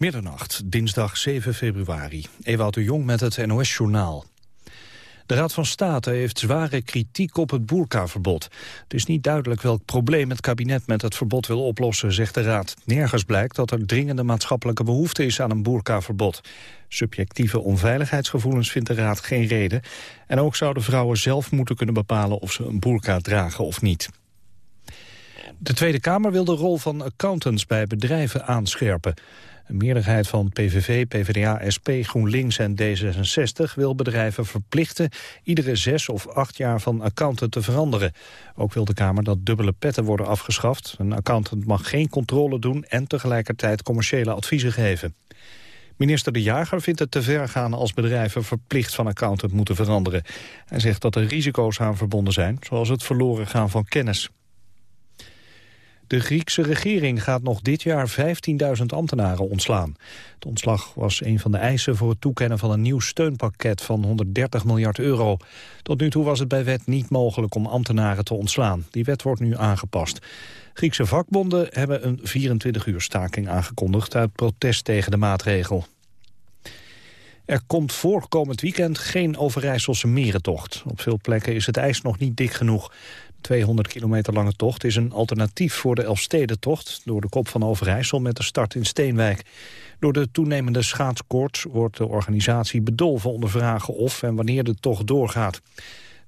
Middernacht, dinsdag 7 februari. Ewout de Jong met het NOS-journaal. De Raad van State heeft zware kritiek op het boerkaverbod. Het is niet duidelijk welk probleem het kabinet met het verbod wil oplossen, zegt de Raad. Nergens blijkt dat er dringende maatschappelijke behoefte is aan een boerkaverbod. Subjectieve onveiligheidsgevoelens vindt de Raad geen reden. En ook zouden vrouwen zelf moeten kunnen bepalen of ze een boerka dragen of niet. De Tweede Kamer wil de rol van accountants bij bedrijven aanscherpen. Een meerderheid van PVV, PvdA, SP, GroenLinks en D66 wil bedrijven verplichten iedere zes of acht jaar van accountant te veranderen. Ook wil de Kamer dat dubbele petten worden afgeschaft. Een accountant mag geen controle doen en tegelijkertijd commerciële adviezen geven. Minister De Jager vindt het te ver gaan als bedrijven verplicht van accountant moeten veranderen. Hij zegt dat er risico's aan verbonden zijn, zoals het verloren gaan van kennis. De Griekse regering gaat nog dit jaar 15.000 ambtenaren ontslaan. Het ontslag was een van de eisen voor het toekennen van een nieuw steunpakket van 130 miljard euro. Tot nu toe was het bij wet niet mogelijk om ambtenaren te ontslaan. Die wet wordt nu aangepast. Griekse vakbonden hebben een 24-uur staking aangekondigd uit protest tegen de maatregel. Er komt voor komend weekend geen Overijsselse merentocht. Op veel plekken is het ijs nog niet dik genoeg. 200 kilometer lange tocht is een alternatief voor de Elfstedentocht... door de kop van Overijssel met de start in Steenwijk. Door de toenemende schaatskoorts wordt de organisatie bedolven onder vragen of en wanneer de tocht doorgaat.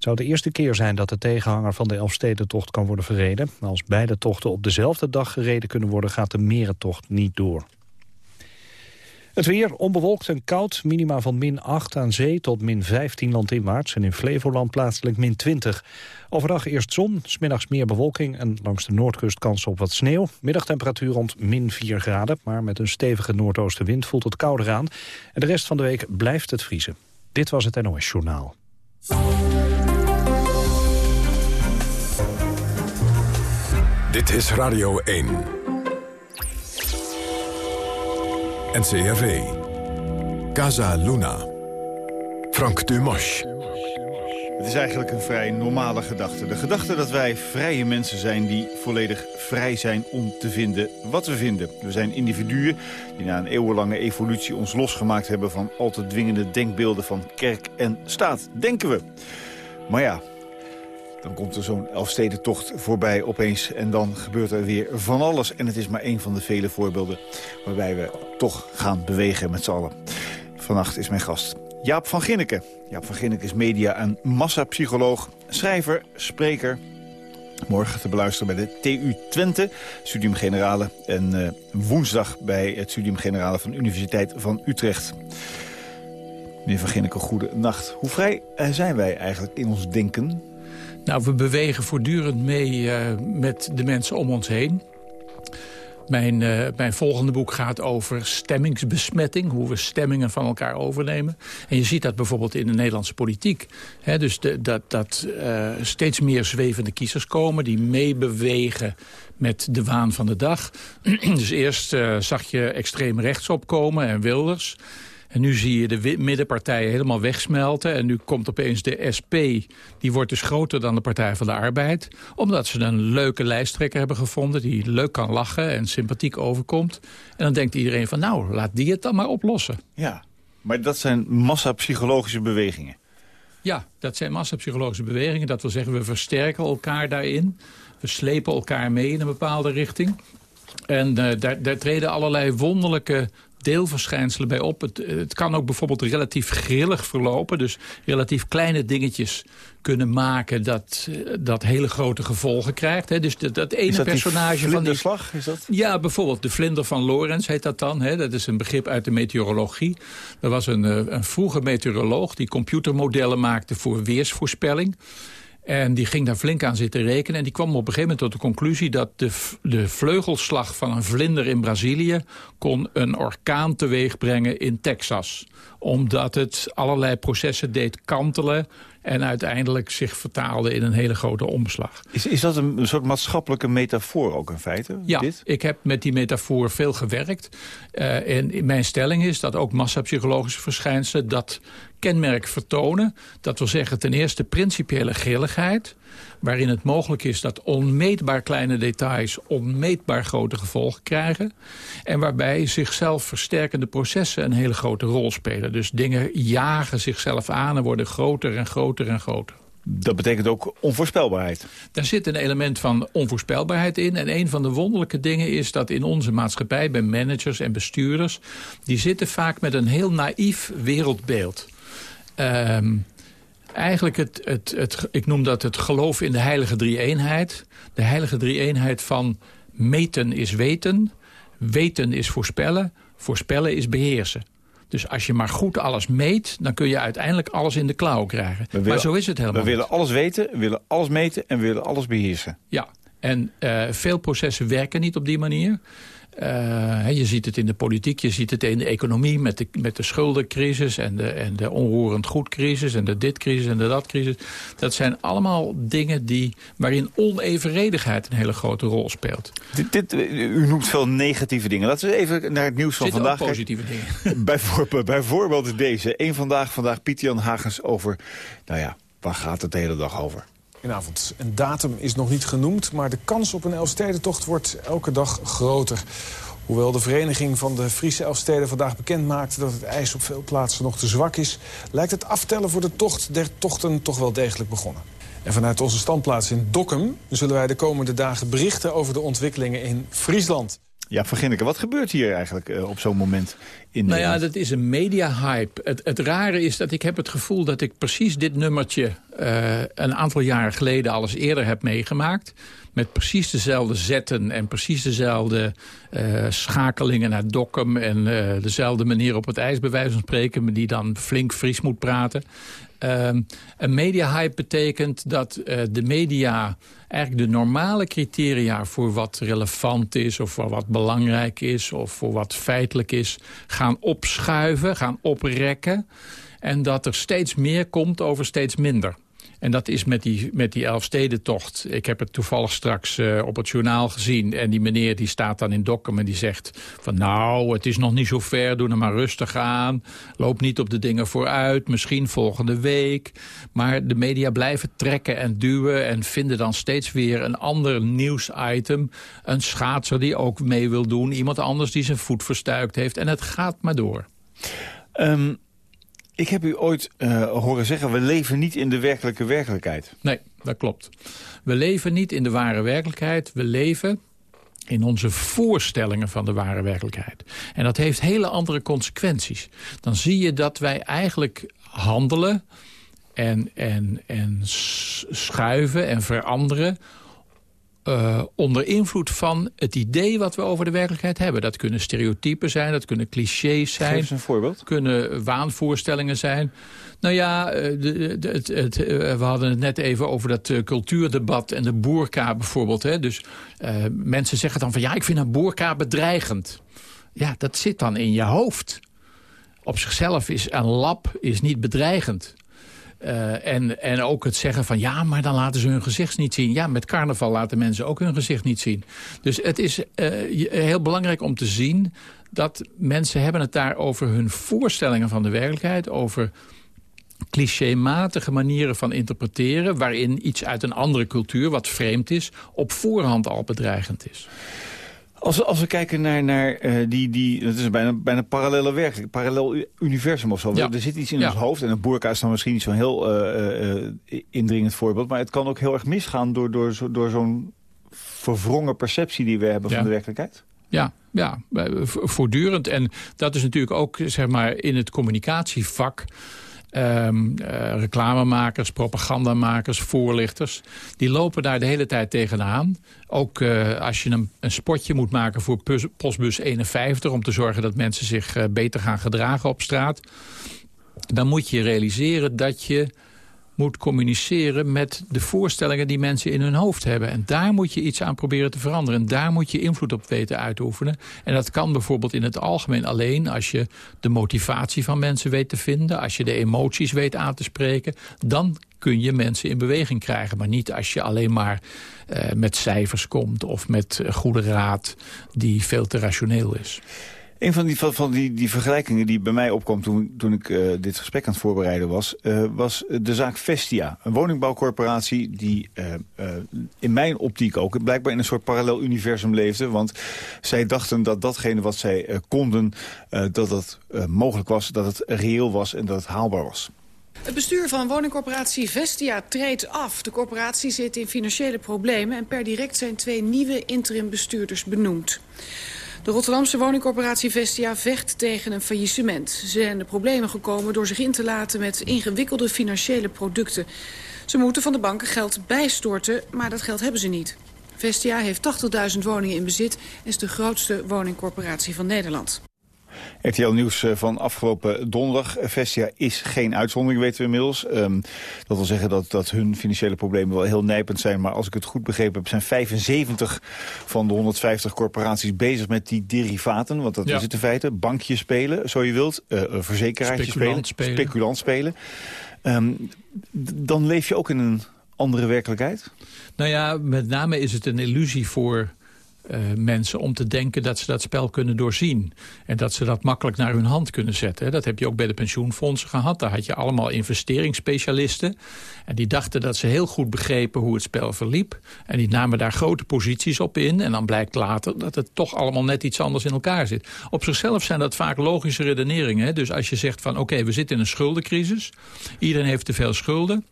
Het zou de eerste keer zijn dat de tegenhanger van de Elfstedentocht kan worden verreden. Als beide tochten op dezelfde dag gereden kunnen worden, gaat de merentocht niet door. Het weer onbewolkt en koud, minima van min 8 aan zee tot min 15 landinwaarts... en in Flevoland plaatselijk min 20. Overdag eerst zon, smiddags meer bewolking en langs de noordkust kans op wat sneeuw. Middagtemperatuur rond min 4 graden, maar met een stevige noordoostenwind voelt het kouder aan. En de rest van de week blijft het vriezen. Dit was het NOS Journaal. Dit is Radio 1. NCRV. Casa Luna. Frank Dumas. Het is eigenlijk een vrij normale gedachte. De gedachte dat wij vrije mensen zijn die volledig vrij zijn om te vinden wat we vinden. We zijn individuen die na een eeuwenlange evolutie ons losgemaakt hebben... van al te dwingende denkbeelden van kerk en staat, denken we. Maar ja, dan komt er zo'n Elfstedentocht voorbij opeens en dan gebeurt er weer van alles. En het is maar een van de vele voorbeelden waarbij we toch gaan bewegen met z'n allen. Vannacht is mijn gast Jaap van Ginneken. Jaap van Ginneken is media- en massapsycholoog, schrijver, spreker. Morgen te beluisteren bij de TU Twente, Studium Generale. En uh, woensdag bij het Studium Generale van de Universiteit van Utrecht. Meneer van Ginneken, goede nacht. Hoe vrij eh, zijn wij eigenlijk in ons denken? Nou, we bewegen voortdurend mee uh, met de mensen om ons heen. Mijn, uh, mijn volgende boek gaat over stemmingsbesmetting. Hoe we stemmingen van elkaar overnemen. En je ziet dat bijvoorbeeld in de Nederlandse politiek. Dus de, dat, dat uh, steeds meer zwevende kiezers komen. Die meebewegen met de waan van de dag. dus eerst zag je extreem rechts opkomen en Wilders. En nu zie je de middenpartijen helemaal wegsmelten. En nu komt opeens de SP, die wordt dus groter dan de Partij van de Arbeid. Omdat ze een leuke lijsttrekker hebben gevonden... die leuk kan lachen en sympathiek overkomt. En dan denkt iedereen van, nou, laat die het dan maar oplossen. Ja, maar dat zijn massapsychologische bewegingen. Ja, dat zijn massapsychologische bewegingen. Dat wil zeggen, we versterken elkaar daarin. We slepen elkaar mee in een bepaalde richting. En uh, daar, daar, treden allerlei wonderlijke deelverschijnselen bij op. Het, het kan ook bijvoorbeeld relatief grillig verlopen. Dus relatief kleine dingetjes kunnen maken dat, dat hele grote gevolgen krijgt. Hè. Dus dat, dat ene is dat personage van die slag is dat? Ja, bijvoorbeeld de vlinder van Lorentz heet dat dan. Hè. Dat is een begrip uit de meteorologie. Er was een, eh, een vroege meteoroloog die computermodellen maakte voor weersvoorspelling. En die ging daar flink aan zitten rekenen. En die kwam op een gegeven moment tot de conclusie... dat de, de vleugelslag van een vlinder in Brazilië... kon een orkaan teweeg brengen in Texas. Omdat het allerlei processen deed kantelen en uiteindelijk zich vertaalde in een hele grote omslag. Is, is dat een, soort maatschappelijke metafoor ook in feite? Ja, dit? ik heb met die metafoor veel gewerkt. Uh, en mijn stelling is dat ook massapsychologische verschijnselen... dat kenmerk vertonen. Dat wil zeggen ten eerste principiële grilligheid waarin het mogelijk is dat onmeetbaar kleine details onmeetbaar grote gevolgen krijgen. En waarbij zichzelf versterkende processen een hele grote rol spelen. Dus dingen jagen zichzelf aan en worden groter en groter en groter. Dat betekent ook onvoorspelbaarheid. Daar zit een element van onvoorspelbaarheid in. En een van de wonderlijke dingen is dat in onze maatschappij... bij managers en bestuurders... die zitten vaak met een heel naïef wereldbeeld. Um, eigenlijk het, het, het, ik noem dat het geloof in de heilige drie-eenheid. De heilige drie-eenheid van meten is weten, weten is voorspellen, voorspellen is beheersen. Dus als je maar goed alles meet, dan kun je uiteindelijk alles in de klauw krijgen. maar zo is het helemaal We willen alles weten, we willen alles meten en we willen alles beheersen. Ja, en uh, veel processen werken niet op die manier. Uh, je ziet het in de politiek, je ziet het in de economie... met de, met de schuldencrisis en de, en de onroerend goedcrisis... en de dit-crisis en de dat-crisis. Dat zijn allemaal dingen die, waarin onevenredigheid een hele grote rol speelt. Dit, dit, u noemt veel negatieve dingen. Laten we even naar het nieuws van vandaag ook positieve dingen. Bijvoorbeeld, bijvoorbeeld deze. Eén vandaag, vandaag Pieter Jan Hagens over... nou ja, waar gaat het de hele dag over? Goedenavond. Een datum is nog niet genoemd, maar de kans op een Elfstedentocht wordt elke dag groter. Hoewel de vereniging van de Friese Elfsteden vandaag bekend maakte... dat het ijs op veel plaatsen nog te zwak is... lijkt het aftellen voor de tocht der tochten toch wel degelijk begonnen. En vanuit onze standplaats in Dokkum zullen wij de komende dagen berichten... over de ontwikkelingen in Friesland. Ja, Van Ginneke, wat gebeurt hier eigenlijk uh, op zo'n moment in Nou ja, dat is een media-hype. Het, het, rare is dat ik heb het gevoel dat ik precies dit nummertje... Uh, een aantal jaren geleden al eens eerder heb meegemaakt. Met precies dezelfde zetten en precies dezelfde uh, schakelingen naar Dokkum... en dezelfde manier op het ijs, bij wijze van spreken... die dan flink Fries moet praten. Uh, een media-hype betekent dat de media eigenlijk de normale criteria voor wat relevant is... of voor wat belangrijk is of voor wat feitelijk is... gaan opschuiven, gaan oprekken. En dat er steeds meer komt over steeds minder. En dat is met die, met die Elfstedentocht. Ik heb het toevallig straks uh, op het journaal gezien. En die meneer die staat dan in Dokkum en die zegt... van nou, het is nog niet zo ver, doe er maar rustig aan. Loop niet op de dingen vooruit, misschien volgende week. Maar de media blijven trekken en duwen... en vinden dan steeds weer een ander nieuwsitem. Een schaatser die ook mee wil doen. Iemand anders die zijn voet verstuikt heeft. En het gaat maar door. Um... Ik heb u ooit uh, horen zeggen, we leven niet in de werkelijke werkelijkheid. Nee, dat klopt. We leven niet in de ware werkelijkheid. We leven in onze voorstellingen van de ware werkelijkheid. En dat heeft hele andere consequenties. Dan zie je dat wij eigenlijk handelen en, en, en schuiven en veranderen uh, onder invloed van het idee wat we over de werkelijkheid hebben. Dat kunnen stereotypen zijn, dat kunnen clichés zijn. Geef een voorbeeld. kunnen waanvoorstellingen zijn. Nou ja, eh, de, de, het, het, eh, we hadden het net even over dat cultuurdebat en de boerka bijvoorbeeld. Hè? Dus uh, mensen zeggen dan van ja, ik vind een boerka bedreigend. Ja, dat zit dan in je hoofd. Op zichzelf is een lab is niet bedreigend. Uh, en, en ook het zeggen van ja, maar dan laten ze hun gezicht niet zien. Ja, met carnaval laten mensen ook hun gezicht niet zien. Dus het is uh, heel belangrijk om te zien dat mensen hebben het daar over hun voorstellingen van de werkelijkheid. Over clichématige manieren van interpreteren... waarin iets uit een andere cultuur, wat vreemd is... op voorhand al bedreigend is. Als we, als we kijken naar, naar uh, die, die, het is bijna, bijna parallele werk, parallel universum of zo. Ja. Er zit iets in ja. ons hoofd en een boerka is dan misschien niet zo'n heel uh, uh, indringend voorbeeld. Maar het kan ook heel erg misgaan door, door, door zo'n verwrongen perceptie die we hebben ja. van de werkelijkheid. Ja, ja, voortdurend. En dat is natuurlijk ook zeg maar, in het communicatievak... Um, uh, reclamemakers, propagandamakers, voorlichters... die lopen daar de hele tijd tegenaan. Ook uh, als je een, een, spotje moet maken voor postbus 51... om te zorgen dat mensen zich uh, beter gaan gedragen op straat... dan moet je realiseren dat je moet communiceren met de voorstellingen die mensen in hun hoofd hebben. En daar moet je iets aan proberen te veranderen. En daar moet je invloed op weten uit te oefenen. En dat kan bijvoorbeeld in het algemeen alleen als je de motivatie van mensen weet te vinden. Als je de emoties weet aan te spreken. Dan kun je mensen in beweging krijgen. Maar niet als je alleen maar uh, met cijfers komt of met goede raad die veel te rationeel is. Een van die, van, die, die vergelijkingen die bij mij opkwam toen, toen ik uh, dit gesprek aan het voorbereiden was... Uh, was de zaak Vestia. Een woningbouwcorporatie die in mijn optiek ook... blijkbaar in een soort parallel universum leefde. Want zij dachten dat datgene wat zij konden... dat dat mogelijk was, dat het reëel was en dat het haalbaar was. Het bestuur van woningcorporatie Vestia treedt af. De corporatie zit in financiële problemen... en per direct zijn twee nieuwe interimbestuurders benoemd. De Rotterdamse woningcorporatie Vestia vecht tegen een faillissement. Ze zijn de problemen gekomen door zich in te laten met ingewikkelde financiële producten. Ze moeten van de banken geld bijstorten, maar dat geld hebben ze niet. Vestia heeft 80.000 woningen in bezit en is de grootste woningcorporatie van Nederland. RTL Nieuws eh, van afgelopen donderdag. Vestia is geen uitzondering, weten we inmiddels. Um, dat wil zeggen dat, dat hun financiële problemen wel heel nijpend zijn. Maar als ik het goed begrepen heb, zijn 75 van de 150 corporaties bezig met die derivaten. Want dat is het in feite. Bankjes spelen, zo je wilt. Uh, verzekeraartjes spelen, spelen. Speculant spelen. Um, dan leef je ook in een andere werkelijkheid? Nou ja, met name is het een illusie voor uh, mensen om te denken dat ze dat spel kunnen doorzien. En dat ze dat makkelijk naar hun hand kunnen zetten. Dat heb je ook bij de pensioenfondsen gehad. Daar had je allemaal investeringsspecialisten. En die dachten dat ze heel goed begrepen hoe het spel verliep. En die namen daar grote posities op in. En dan blijkt later dat het toch allemaal net iets anders in elkaar zit. Op zichzelf zijn dat vaak logische redeneringen. Dus als je zegt van oké, we zitten in een schuldencrisis. Iedereen heeft te veel schulden.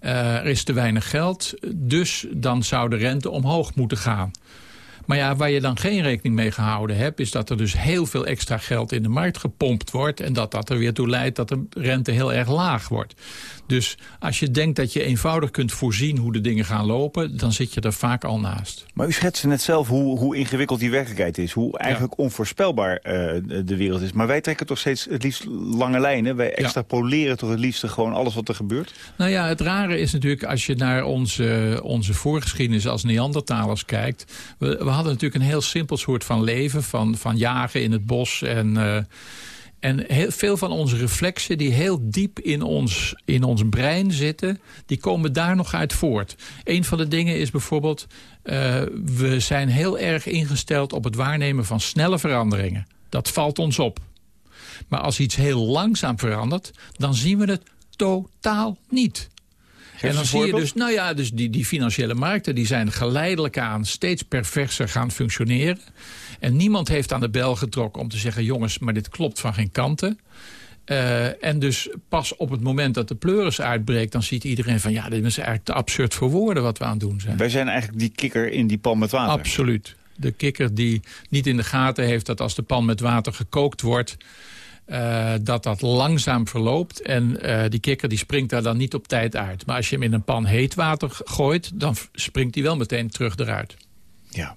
Uh, er is te weinig geld, dus dan zou de rente omhoog moeten gaan. Maar ja, waar je dan geen rekening mee gehouden hebt... is dat er dus heel veel extra geld in de markt gepompt wordt... en dat dat er weer toe leidt dat de rente heel erg laag wordt. Dus als je denkt dat je eenvoudig kunt voorzien hoe de dingen gaan lopen... dan zit je er vaak al naast. Maar u schetste net zelf hoe, hoe ingewikkeld die werkelijkheid is. Hoe eigenlijk onvoorspelbaar uh, de wereld is. Maar wij trekken toch steeds het liefst lange lijnen. Wij extrapoleren ja. toch het liefst gewoon alles wat er gebeurt? Nou ja, het rare is natuurlijk als je naar onze, onze voorgeschiedenis als Neandertalers kijkt. We, we hadden natuurlijk een heel simpel soort van leven. Van, van jagen in het bos en... Uh, en heel veel van onze reflexen die heel diep in ons, in ons brein zitten... die komen daar nog uit voort. Een van de dingen is bijvoorbeeld... Uh, we zijn heel erg ingesteld op het waarnemen van snelle veranderingen. Dat valt ons op. Maar als iets heel langzaam verandert... dan zien we het totaal niet. En dan zie je dus, nou ja, dus die, die financiële markten die zijn geleidelijk aan steeds perverser gaan functioneren. En niemand heeft aan de bel getrokken om te zeggen... jongens, maar dit klopt van geen kanten. Uh, en dus pas op het moment dat de pleuris uitbreekt... dan ziet iedereen van ja, dit is eigenlijk te absurd voor woorden wat we aan het doen zijn. Wij zijn eigenlijk die kikker in die pan met water. Absoluut. De kikker die niet in de gaten heeft dat als de pan met water gekookt wordt... Uh, dat dat langzaam verloopt. En uh, die kikker die springt daar dan niet op tijd uit. Maar als je hem in een pan heet water gooit... dan springt hij wel meteen terug eruit. Ja.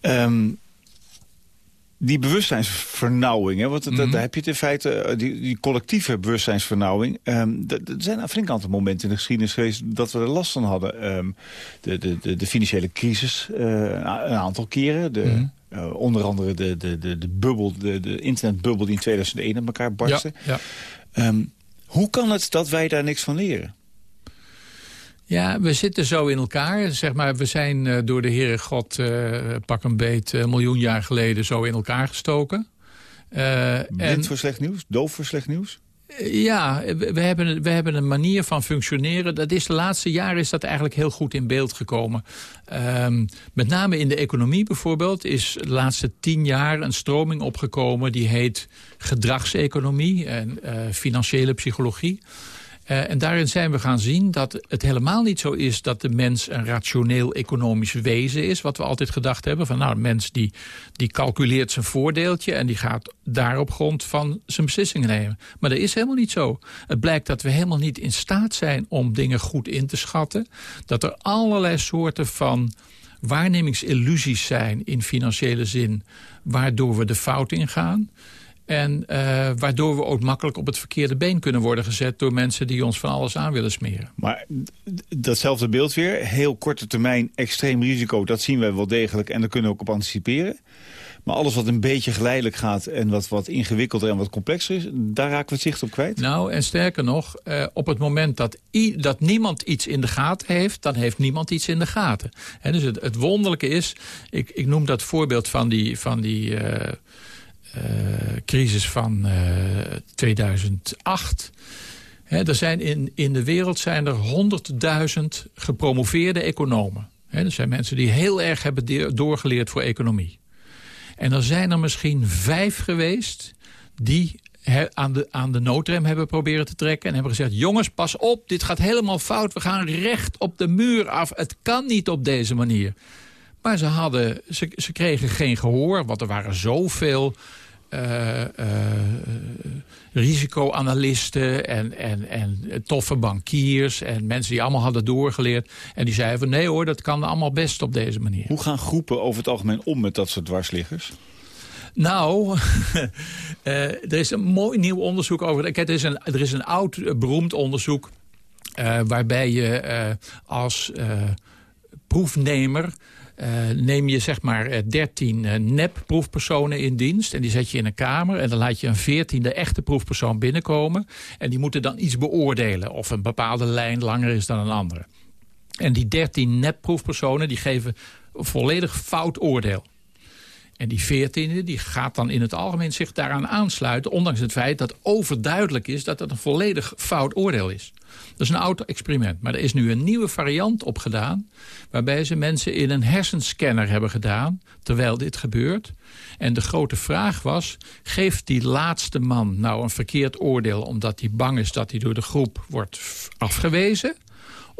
Um, die bewustzijnsvernauwing, hè, want mm -hmm. daar heb je het in feite, eh, die, die collectieve bewustzijnsvernauwing. Um, er zijn een flink aantal momenten in de geschiedenis geweest dat we er last van hadden. Um, de, de, de, de, financiële crisis, uh, een aantal keren. De, mm -hmm. Uh, onder andere de, de, de, de bubbel, de, de internetbubbel die in 2001 aan elkaar barstte. Ja, ja. Um, hoe kan het dat wij daar niks van leren? Ja, we zitten zo in elkaar. Zeg maar, we zijn uh, door de Heere God uh, pak een beet een miljoen jaar geleden zo in elkaar gestoken. Blind en, voor slecht nieuws? Doof voor slecht nieuws? Ja, we hebben, we hebben een manier van functioneren. Dat is de laatste jaren is dat eigenlijk heel goed in beeld gekomen. Um, met name in de economie bijvoorbeeld is de laatste tien jaar een stroming opgekomen... die heet gedragseconomie en financiële psychologie. Uh, en daarin zijn we gaan zien dat het helemaal niet zo is... dat de mens een rationeel economisch wezen is. Wat we altijd gedacht hebben. Van nou, een mens die, die calculeert zijn voordeeltje... en die gaat daar op grond van zijn beslissingen nemen. Maar dat is helemaal niet zo. Het blijkt dat we helemaal niet in staat zijn om dingen goed in te schatten. Dat er allerlei soorten van waarnemingsillusies zijn in financiële zin... waardoor we de fout ingaan. En uh, waardoor we ook makkelijk op het verkeerde been kunnen worden gezet... door mensen die ons van alles aan willen smeren. Maar datzelfde beeld weer, heel korte termijn extreem risico... dat zien wij wel degelijk en daar kunnen we ook op anticiperen. Maar alles wat een beetje geleidelijk gaat en wat, wat ingewikkelder en wat complexer is... daar raken we het zicht op kwijt. Nou, en sterker nog, uh, op het moment dat, dat niemand iets in de gaten heeft... dan heeft niemand iets in de gaten. He, dus het, het wonderlijke is, ik, ik noem dat voorbeeld van die... Van die uh, crisis van 2008... er zijn in, in de wereld zijn er 100.000 gepromoveerde economen. He, dat zijn mensen die heel erg hebben doorgeleerd voor economie. En er zijn er misschien vijf geweest die aan de, aan de noodrem hebben proberen te trekken... en hebben gezegd, jongens, pas op, dit gaat helemaal fout. We gaan recht op de muur af. Het kan niet op deze manier. Maar ze, hadden, ze, ze kregen geen gehoor, want er waren zoveel... Uh, uh, risicoanalisten en, en, en toffe bankiers... en mensen die allemaal hadden doorgeleerd. En die zeiden van nee hoor, dat kan allemaal best op deze manier. Hoe gaan groepen over het algemeen om met dat soort dwarsliggers? Nou, uh, er is een mooi nieuw onderzoek over. Kijk, er, is een, er is een oud, eh, beroemd onderzoek... Uh, waarbij je uh, als proefnemer... neem je zeg maar 13 nep-proefpersonen in dienst... en die zet je in een kamer... en dan laat je een veertiende echte proefpersoon binnenkomen... en die moeten dan iets beoordelen... of een bepaalde lijn langer is dan een andere. En die 13 nep-proefpersonen die geven volledig fout oordeel. En die veertiende die gaat dan in het algemeen zich daaraan aansluiten... ondanks het feit dat overduidelijk is dat het een volledig fout oordeel is. Dat is een oud experiment. Maar er is nu een nieuwe variant op gedaan... waarbij ze mensen in een hersenscanner hebben gedaan... terwijl dit gebeurt. En de grote vraag was... geeft die laatste man nou een verkeerd oordeel... omdat hij bang is dat hij door de groep wordt afgewezen...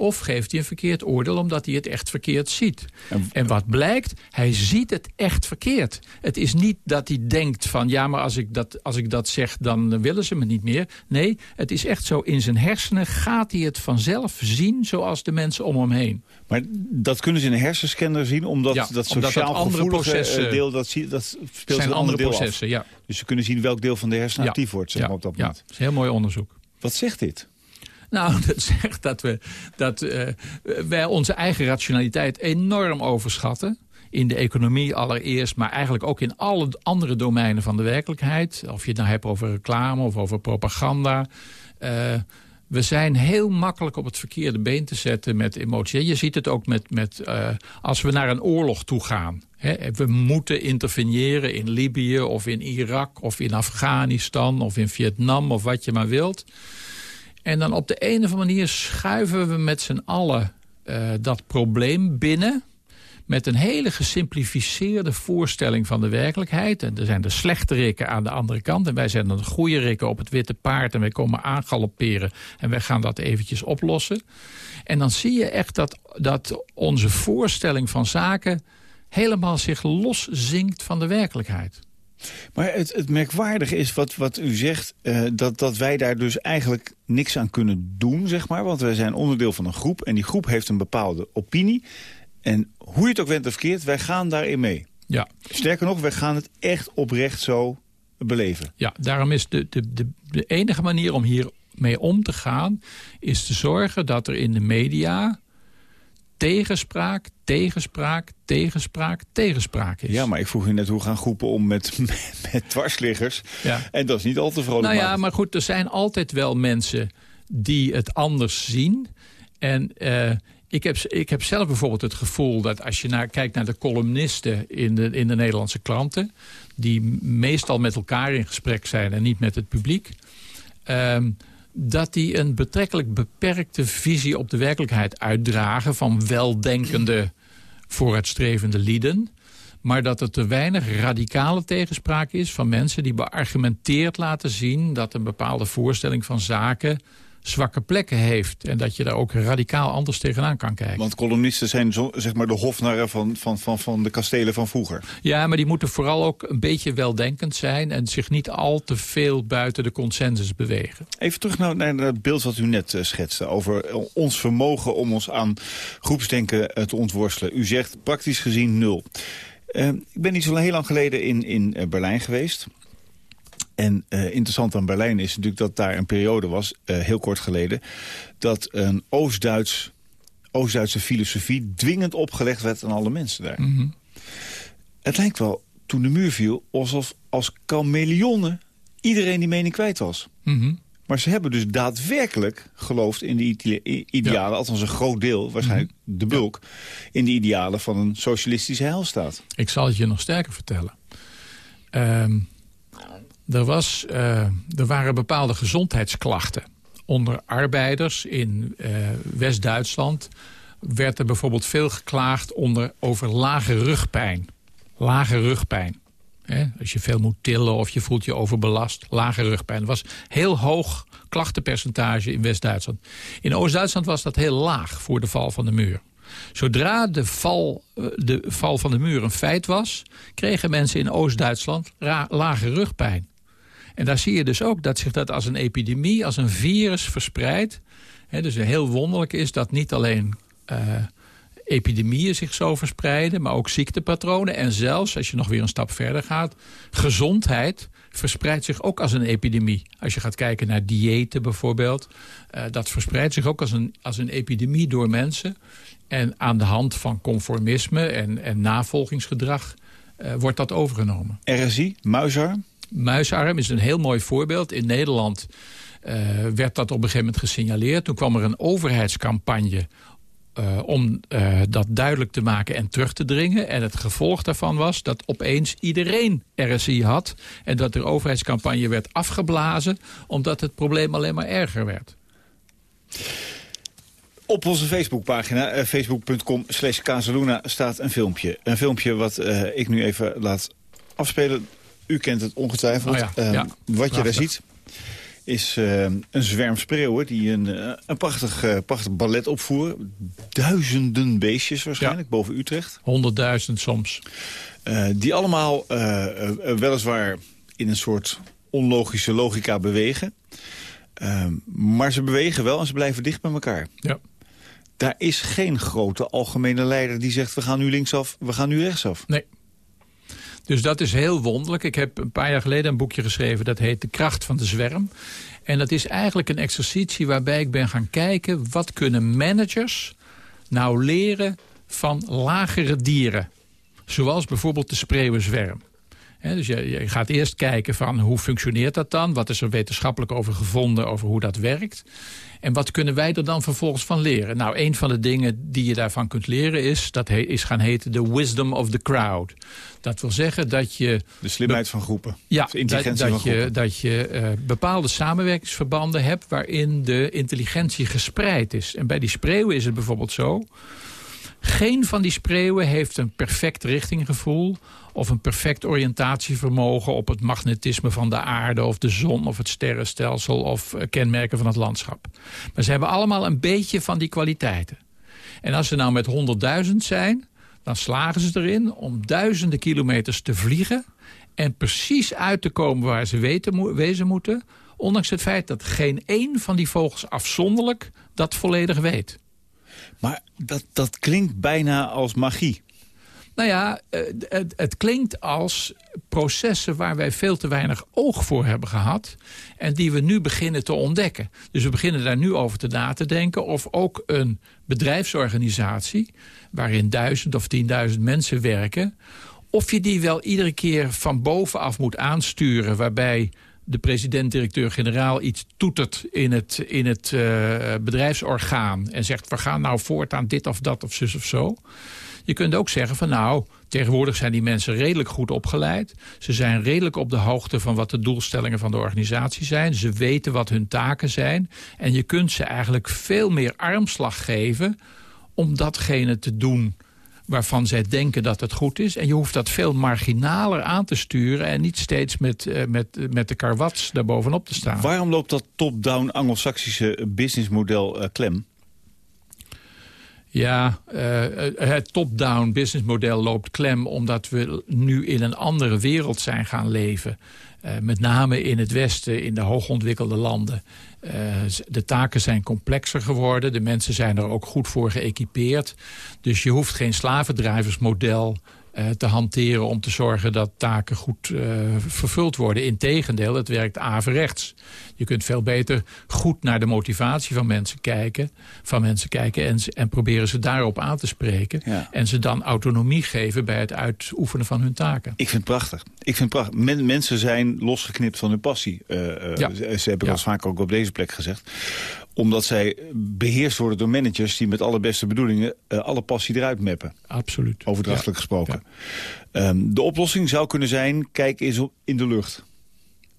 Of geeft hij een verkeerd oordeel omdat hij het echt verkeerd ziet. En, wat blijkt, hij ziet het echt verkeerd. Het is niet dat hij denkt van ja, maar als ik dat, als ik dat zeg dan willen ze me niet meer. Nee, het is echt zo in zijn hersenen gaat hij het vanzelf zien zoals de mensen om hem heen. Maar dat kunnen ze in een hersenscanner zien omdat dat sociaal omdat andere processen, deel dat, dat speelt zijn een andere processen, ja. Dus ze kunnen zien welk deel van de hersenen actief wordt zeg maar, op dat moment. Ja, dat is een heel mooi onderzoek. Wat zegt dit? Nou, dat zegt dat, we, dat uh, wij onze eigen rationaliteit enorm overschatten. In de economie allereerst, maar eigenlijk ook in alle andere domeinen van de werkelijkheid. Of je het nou hebt over reclame of over propaganda. Uh, we zijn heel makkelijk op het verkeerde been te zetten met emotie. Je ziet het ook met, met uh, als we naar een oorlog toe gaan. Hè, we moeten interveneren in Libië of in Irak of in Afghanistan of in Vietnam of wat je maar wilt. En dan op de een of andere manier schuiven we met z'n allen uh, dat probleem binnen met een hele gesimplificeerde voorstelling van de werkelijkheid. En er zijn de slechte rikken aan de andere kant. En wij zijn dan de goede rikken op het witte paard. En wij komen aangalopperen. En wij gaan dat eventjes oplossen. En dan zie je echt dat, dat onze voorstelling van zaken... helemaal zich loszinkt van de werkelijkheid. Maar het, het merkwaardige is wat, wat u zegt... Uh, dat, dat wij daar dus eigenlijk niks aan kunnen doen, zeg maar. Want wij zijn onderdeel van een groep. En die groep heeft een bepaalde opinie. En hoe je het ook went of verkeerd, wij gaan daarin mee. Ja. Sterker nog, wij gaan het echt oprecht zo beleven. Ja, daarom is de, de, de, de enige manier om hiermee om te gaan... is te zorgen dat er in de media tegenspraak, tegenspraak, tegenspraak, tegenspraak is. Ja, maar ik vroeg je net hoe gaan groepen om met, met, dwarsliggers. Ja. En dat is niet al te vrolijk. Nou ja, maar goed, er zijn altijd wel mensen die het anders zien. En uh, ik, heb, ik heb zelf bijvoorbeeld het gevoel dat als je naar, kijkt naar de columnisten in de, in de Nederlandse kranten... die meestal met elkaar in gesprek zijn en niet met het publiek... Uh, dat die een betrekkelijk beperkte visie op de werkelijkheid uitdragen... van weldenkende, vooruitstrevende lieden... maar dat er te weinig radicale tegenspraak is van mensen... die beargumenteerd laten zien dat een bepaalde voorstelling van zaken zwakke plekken heeft. En dat je daar ook radicaal anders tegenaan kan kijken. Want columnisten zijn zo, zeg maar de hofnarren van, van, van, van de kastelen van vroeger. Ja, maar die moeten vooral ook een beetje weldenkend zijn... en zich niet al te veel buiten de consensus bewegen. Even terug naar, naar het beeld wat u net uh, schetste... over ons vermogen om ons aan groepsdenken uh, te ontworstelen. U zegt praktisch gezien nul. Uh, ik ben niet zo heel lang geleden in, in Berlijn geweest... En uh, interessant aan Berlijn is natuurlijk dat daar een periode was, uh, heel kort geleden... dat een Oost-Duits, Oost-Duitse filosofie dwingend opgelegd werd aan alle mensen daar. Mm -hmm. Het lijkt wel, toen de muur viel, alsof als chameleonnen iedereen die mening kwijt was. Mm -hmm. Maar ze hebben dus daadwerkelijk geloofd in de idealen... Ja. althans een groot deel, waarschijnlijk mm -hmm. de bulk... Ja. in de idealen van een socialistische heilstaat. Ik zal het je nog sterker vertellen. Um, Er, was, uh, er waren bepaalde gezondheidsklachten. Onder arbeiders in uh, West-Duitsland werd er bijvoorbeeld veel geklaagd onder, over lage rugpijn. Lage rugpijn. als je veel moet tillen of je voelt je overbelast. Lage rugpijn. Dat was heel hoog klachtenpercentage in West-Duitsland. In Oost-Duitsland was dat heel laag voor de val van de muur. Zodra de val, eh, de val van de muur een feit was... kregen mensen in Oost-Duitsland lage rugpijn. En daar zie je dus ook dat zich dat als een epidemie, als een virus verspreidt. dus heel wonderlijk is dat niet alleen uh, epidemieën zich zo verspreiden... maar ook ziektepatronen en zelfs, als je nog weer een stap verder gaat... gezondheid verspreidt zich ook als een epidemie. Als je gaat kijken naar diëten bijvoorbeeld... Uh, dat verspreidt zich ook als een, als een epidemie door mensen... En aan de hand van conformisme en, en navolgingsgedrag uh, wordt dat overgenomen. RSI, muisarm? Muisarm is een heel mooi voorbeeld. In Nederland uh, werd dat op een gegeven moment gesignaleerd. Toen kwam er een overheidscampagne uh, om uh, dat duidelijk te maken en terug te dringen. En het gevolg daarvan was dat opeens iedereen RSI had. En dat de overheidscampagne werd afgeblazen... omdat het probleem alleen maar erger werd. Op onze Facebookpagina, facebook.com slash staat een filmpje. Een filmpje wat ik nu even laat afspelen. U kent het ongetwijfeld. Oh ja, ja. Wat je daar ziet is een zwerm spreeuwen die een, een prachtig, prachtig ballet opvoeren. Duizenden beestjes waarschijnlijk, ja. boven Utrecht. Honderdduizend soms. die allemaal weliswaar in een soort onlogische logica bewegen. maar ze bewegen wel en ze blijven dicht bij elkaar. Ja. Daar is geen grote algemene leider die zegt... we gaan nu linksaf, we gaan nu rechtsaf. Nee. Dus dat is heel wonderlijk. Ik heb een paar jaar geleden een boekje geschreven... dat heet De kracht van de zwerm. En dat is eigenlijk een exercitie waarbij ik ben gaan kijken... wat kunnen managers nou leren van lagere dieren. Zoals bijvoorbeeld de spreeuwenzwerm. He, dus je, je, gaat eerst kijken van hoe functioneert dat dan? Wat is er wetenschappelijk over gevonden over hoe dat werkt? En wat kunnen wij er dan vervolgens van leren? Nou, een van de dingen die je daarvan kunt leren is... dat is gaan heten de wisdom of the crowd. Dat wil zeggen dat je... De slimheid van groepen. Ja, dat, dat, je, dat je uh, bepaalde samenwerkingsverbanden hebt... waarin de intelligentie gespreid is. En bij die spreeuwen is het bijvoorbeeld zo... Geen van die spreeuwen heeft een perfect richtinggevoel of een perfect oriëntatievermogen op het magnetisme van de aarde... of de zon of het sterrenstelsel of uh, kenmerken van het landschap. Maar ze hebben allemaal een beetje van die kwaliteiten. En als ze nou met 100.000 zijn, dan slagen ze erin om duizenden kilometers te vliegen... en precies uit te komen waar ze weten, wezen moeten... ondanks het feit dat geen één van die vogels afzonderlijk dat volledig weet. Maar dat, dat klinkt bijna als magie. Nou ja, het, het, klinkt als processen waar wij veel te weinig oog voor hebben gehad. En die we nu beginnen te ontdekken. Dus we beginnen daar nu over te na te denken. Of ook een bedrijfsorganisatie waarin duizend of tienduizend mensen werken. Of je die wel iedere keer van bovenaf moet aansturen. Waarbij de president-directeur-generaal iets toetert in het, in het uh, bedrijfsorgaan... en zegt, we gaan nou voortaan dit of dat of zus of zo. Je kunt ook zeggen van nou, tegenwoordig zijn die mensen redelijk goed opgeleid. Ze zijn redelijk op de hoogte van wat de doelstellingen van de organisatie zijn. Ze weten wat hun taken zijn. En je kunt ze eigenlijk veel meer armslag geven om datgene te doen waarvan zij denken dat het goed is. En je hoeft dat veel marginaler aan te sturen... en niet steeds met, uh, met, met de karwats daarbovenop te staan. Waarom loopt dat top-down anglo-saxische businessmodel uh, klem? Ja, uh, het top-down businessmodel loopt klem... omdat we nu in een andere wereld zijn gaan leven. Uh, met name in het Westen, in de hoogontwikkelde landen. Uh, de taken zijn complexer geworden. De mensen zijn er ook goed voor geëquipeerd. Dus je hoeft geen slavendrijversmodel te hanteren om te zorgen dat taken goed vervuld worden. Integendeel, het werkt averechts. Je kunt veel beter goed naar de motivatie van mensen kijken, van mensen kijken en, en proberen ze daarop aan te spreken. Ja. En ze dan autonomie geven bij het uitoefenen van hun taken. Ik vind het prachtig. Ik vind prachtig. Men, mensen zijn losgeknipt van hun passie. Uh, ja. Ze, ze hebben ja. dat vaak ook op deze plek gezegd omdat zij beheerst worden door managers... die met alle beste bedoelingen uh, alle passie eruit meppen. Absoluut. Overdrachtelijk ja. gesproken. Ja. Um, de oplossing zou kunnen zijn, kijk eens in de lucht.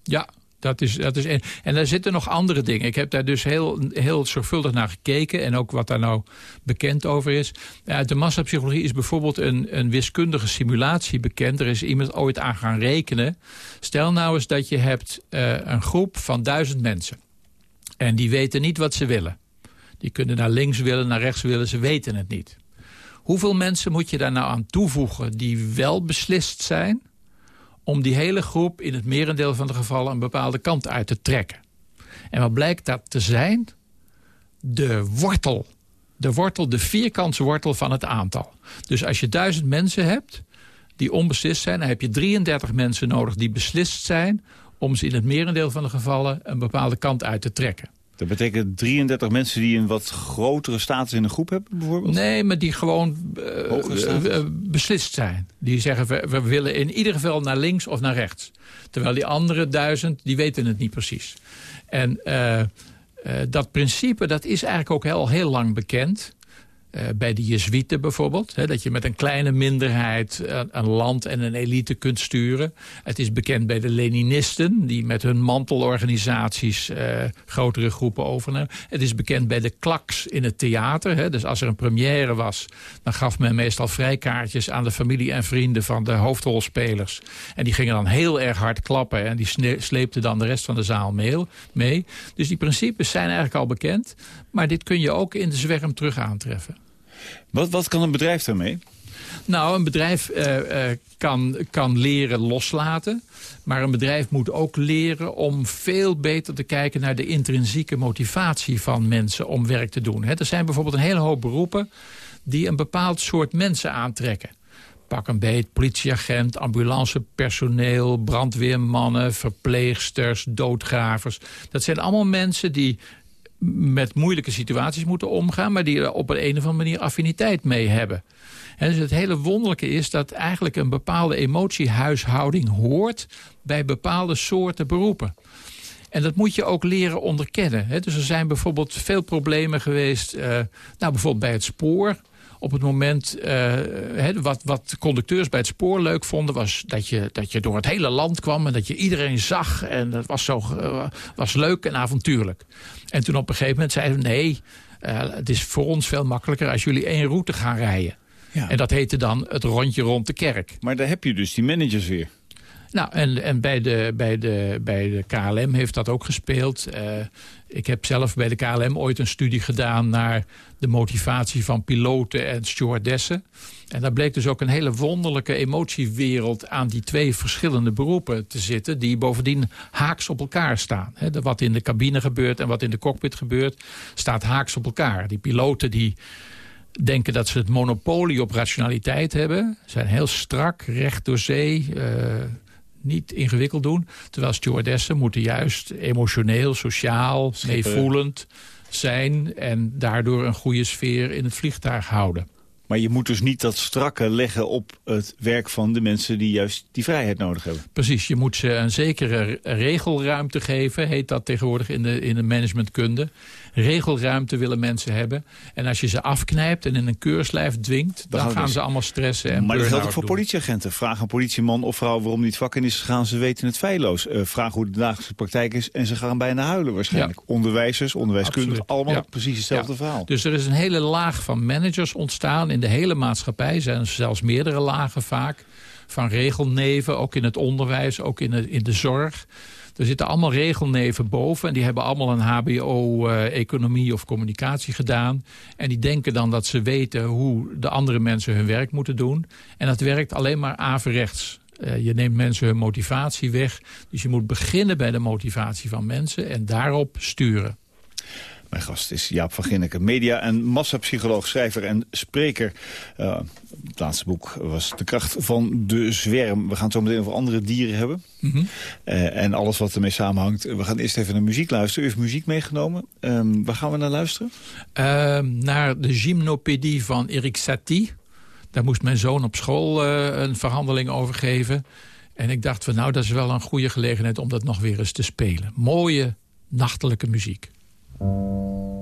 Ja, dat is, dat is, en, daar zitten nog andere dingen. Ik heb daar dus heel, heel zorgvuldig naar gekeken. En ook wat daar nou bekend over is. Uit de massapsychologie is bijvoorbeeld een, een wiskundige simulatie bekend. Er is iemand ooit aan gaan rekenen. Stel nou eens dat je hebt uh, een groep van duizend mensen. En die weten niet wat ze willen. Die kunnen naar links willen, naar rechts willen. Ze weten het niet. Hoeveel mensen moet je daar nou aan toevoegen die wel beslist zijn om die hele groep in het merendeel van de gevallen een bepaalde kant uit te trekken. En wat blijkt dat te zijn? De wortel. De wortel, de vierkantswortel van het aantal. Dus als je duizend mensen hebt die onbeslist zijn... dan heb je 33 mensen nodig die beslist zijn... om ze in het merendeel van de gevallen een bepaalde kant uit te trekken. Dat betekent 33 mensen die een wat grotere status in een groep hebben bijvoorbeeld? Nee, maar die gewoon uh, beslist zijn. Die zeggen, we, we, willen in ieder geval naar links of naar rechts. Terwijl die andere duizend, die weten het niet precies. En uh, dat principe, dat is eigenlijk ook heel, heel lang bekend. Uh, bij de Jezuïeten bijvoorbeeld. Hè, dat je met een kleine minderheid een, een, land en een elite kunt sturen. Het is bekend bij de Leninisten. Die met hun mantelorganisaties uh, grotere groepen overnemen. Het is bekend bij de klaks in het theater. Hè, dus als er een première was. Dan gaf men meestal vrijkaartjes aan de familie en vrienden van de hoofdrolspelers. En die gingen dan heel erg hard klappen. En die sleepten dan de rest van de zaal mee. Dus die principes zijn eigenlijk al bekend. Maar dit kun je ook in de zwerm terug aantreffen. Wat, wat kan een bedrijf daarmee? Nou, een bedrijf uh, uh, kan, kan leren loslaten. Maar een bedrijf moet ook leren om veel beter te kijken... naar de intrinsieke motivatie van mensen om werk te doen. er zijn bijvoorbeeld een hele hoop beroepen... die een bepaald soort mensen aantrekken. Pak een beet, politieagent, ambulancepersoneel... brandweermannen, verpleegsters, doodgravers. Dat zijn allemaal mensen die met moeilijke situaties moeten omgaan... maar die er op een, een of andere manier affiniteit mee hebben. En dus het hele wonderlijke is dat eigenlijk een bepaalde emotiehuishouding hoort... bij bepaalde soorten beroepen. En dat moet je ook leren onderkennen. Hè? Dus er zijn bijvoorbeeld veel problemen geweest... Uh, nou, bijvoorbeeld bij het spoor op het moment, uh, wat, wat conducteurs bij het spoor leuk vonden... was dat je, dat je door het hele land kwam en dat je iedereen zag. En dat was, zo, uh, was leuk en avontuurlijk. En toen op een gegeven moment zeiden we... nee, uh, het is voor ons veel makkelijker als jullie één route gaan rijden. Ja. En dat heette dan het rondje rond de kerk. Maar daar heb je dus die managers weer. Nou, en, en bij, de, bij, de, bij de KLM heeft dat ook gespeeld. Uh, ik heb zelf bij de KLM ooit een studie gedaan... naar de motivatie van piloten en stewardessen. En daar bleek dus ook een hele wonderlijke emotiewereld... aan die twee verschillende beroepen te zitten... die bovendien haaks op elkaar staan. He, wat in de cabine gebeurt en wat in de cockpit gebeurt... staat haaks op elkaar. Die piloten die denken dat ze het monopolie op rationaliteit hebben. Zijn heel strak, recht door zee... Uh, niet ingewikkeld doen. Terwijl stewardessen moeten juist emotioneel, sociaal, meevoelend zijn... en daardoor een goede sfeer in het vliegtuig houden. Maar je moet dus niet dat strakke leggen op het werk van de mensen die juist die vrijheid nodig hebben. Precies, je moet ze een zekere regelruimte geven, heet dat tegenwoordig in de, in de managementkunde. Regelruimte willen mensen hebben. En als je ze afknijpt en in een keurslijf dwingt, dan, gaan ze allemaal stressen. En maar dat geldt ook voor politieagenten. Vraag een politieman of vrouw waarom niet vak in is gegaan, ze weten het feilloos. Uh, vraag hoe de dagelijkse praktijk is en ze gaan bijna huilen waarschijnlijk. Ja. Onderwijzers, onderwijskundigen, allemaal ja. precies hetzelfde ja. verhaal. Dus er is een hele laag van managers ontstaan in de hele maatschappij. zijn er zelfs meerdere lagen vaak. Van regelneven, ook in het onderwijs, ook in de, in de zorg. Er zitten allemaal regelneven boven. En die hebben allemaal een hbo uh, economie of communicatie gedaan. En die denken dan dat ze weten hoe de andere mensen hun werk moeten doen. En dat werkt alleen maar averechts. Uh, je neemt mensen hun motivatie weg. Dus je moet beginnen bij de motivatie van mensen en daarop sturen. Mijn gast is Jaap van Ginneke, media- en massapsycholoog, schrijver en spreker. Uh, het laatste boek was De kracht van de zwerm. We gaan het zo meteen over andere dieren hebben. Mm -hmm. uh, en alles wat ermee samenhangt. We gaan eerst even naar muziek luisteren. U heeft muziek meegenomen. Um, waar gaan we naar luisteren? Uh, naar de gymnopedie van Erik Satie. Daar moest mijn zoon op school uh, een verhandeling over geven. En ik dacht van nou, dat is wel een goede gelegenheid om dat nog weer eens te spelen. Mooie, nachtelijke muziek. Thank you.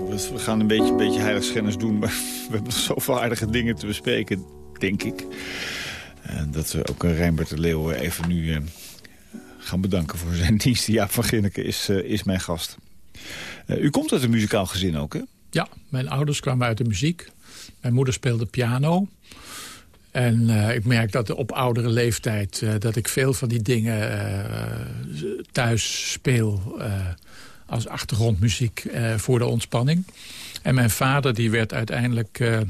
We, we gaan een beetje, beetje heiligschennis doen... maar we hebben nog zoveel aardige dingen te bespreken, denk ik. En dat we ook Rijnbert de Leeuw even nu gaan bedanken voor zijn dienst. Jaap van Ginneke is, is mijn gast. u komt uit een muzikaal gezin ook, hè? Ja, mijn ouders kwamen uit de muziek. Mijn moeder speelde piano. En ik merk dat op oudere leeftijd... Dat ik veel van die dingen thuis speel... als achtergrondmuziek voor de ontspanning. En mijn vader die werd uiteindelijk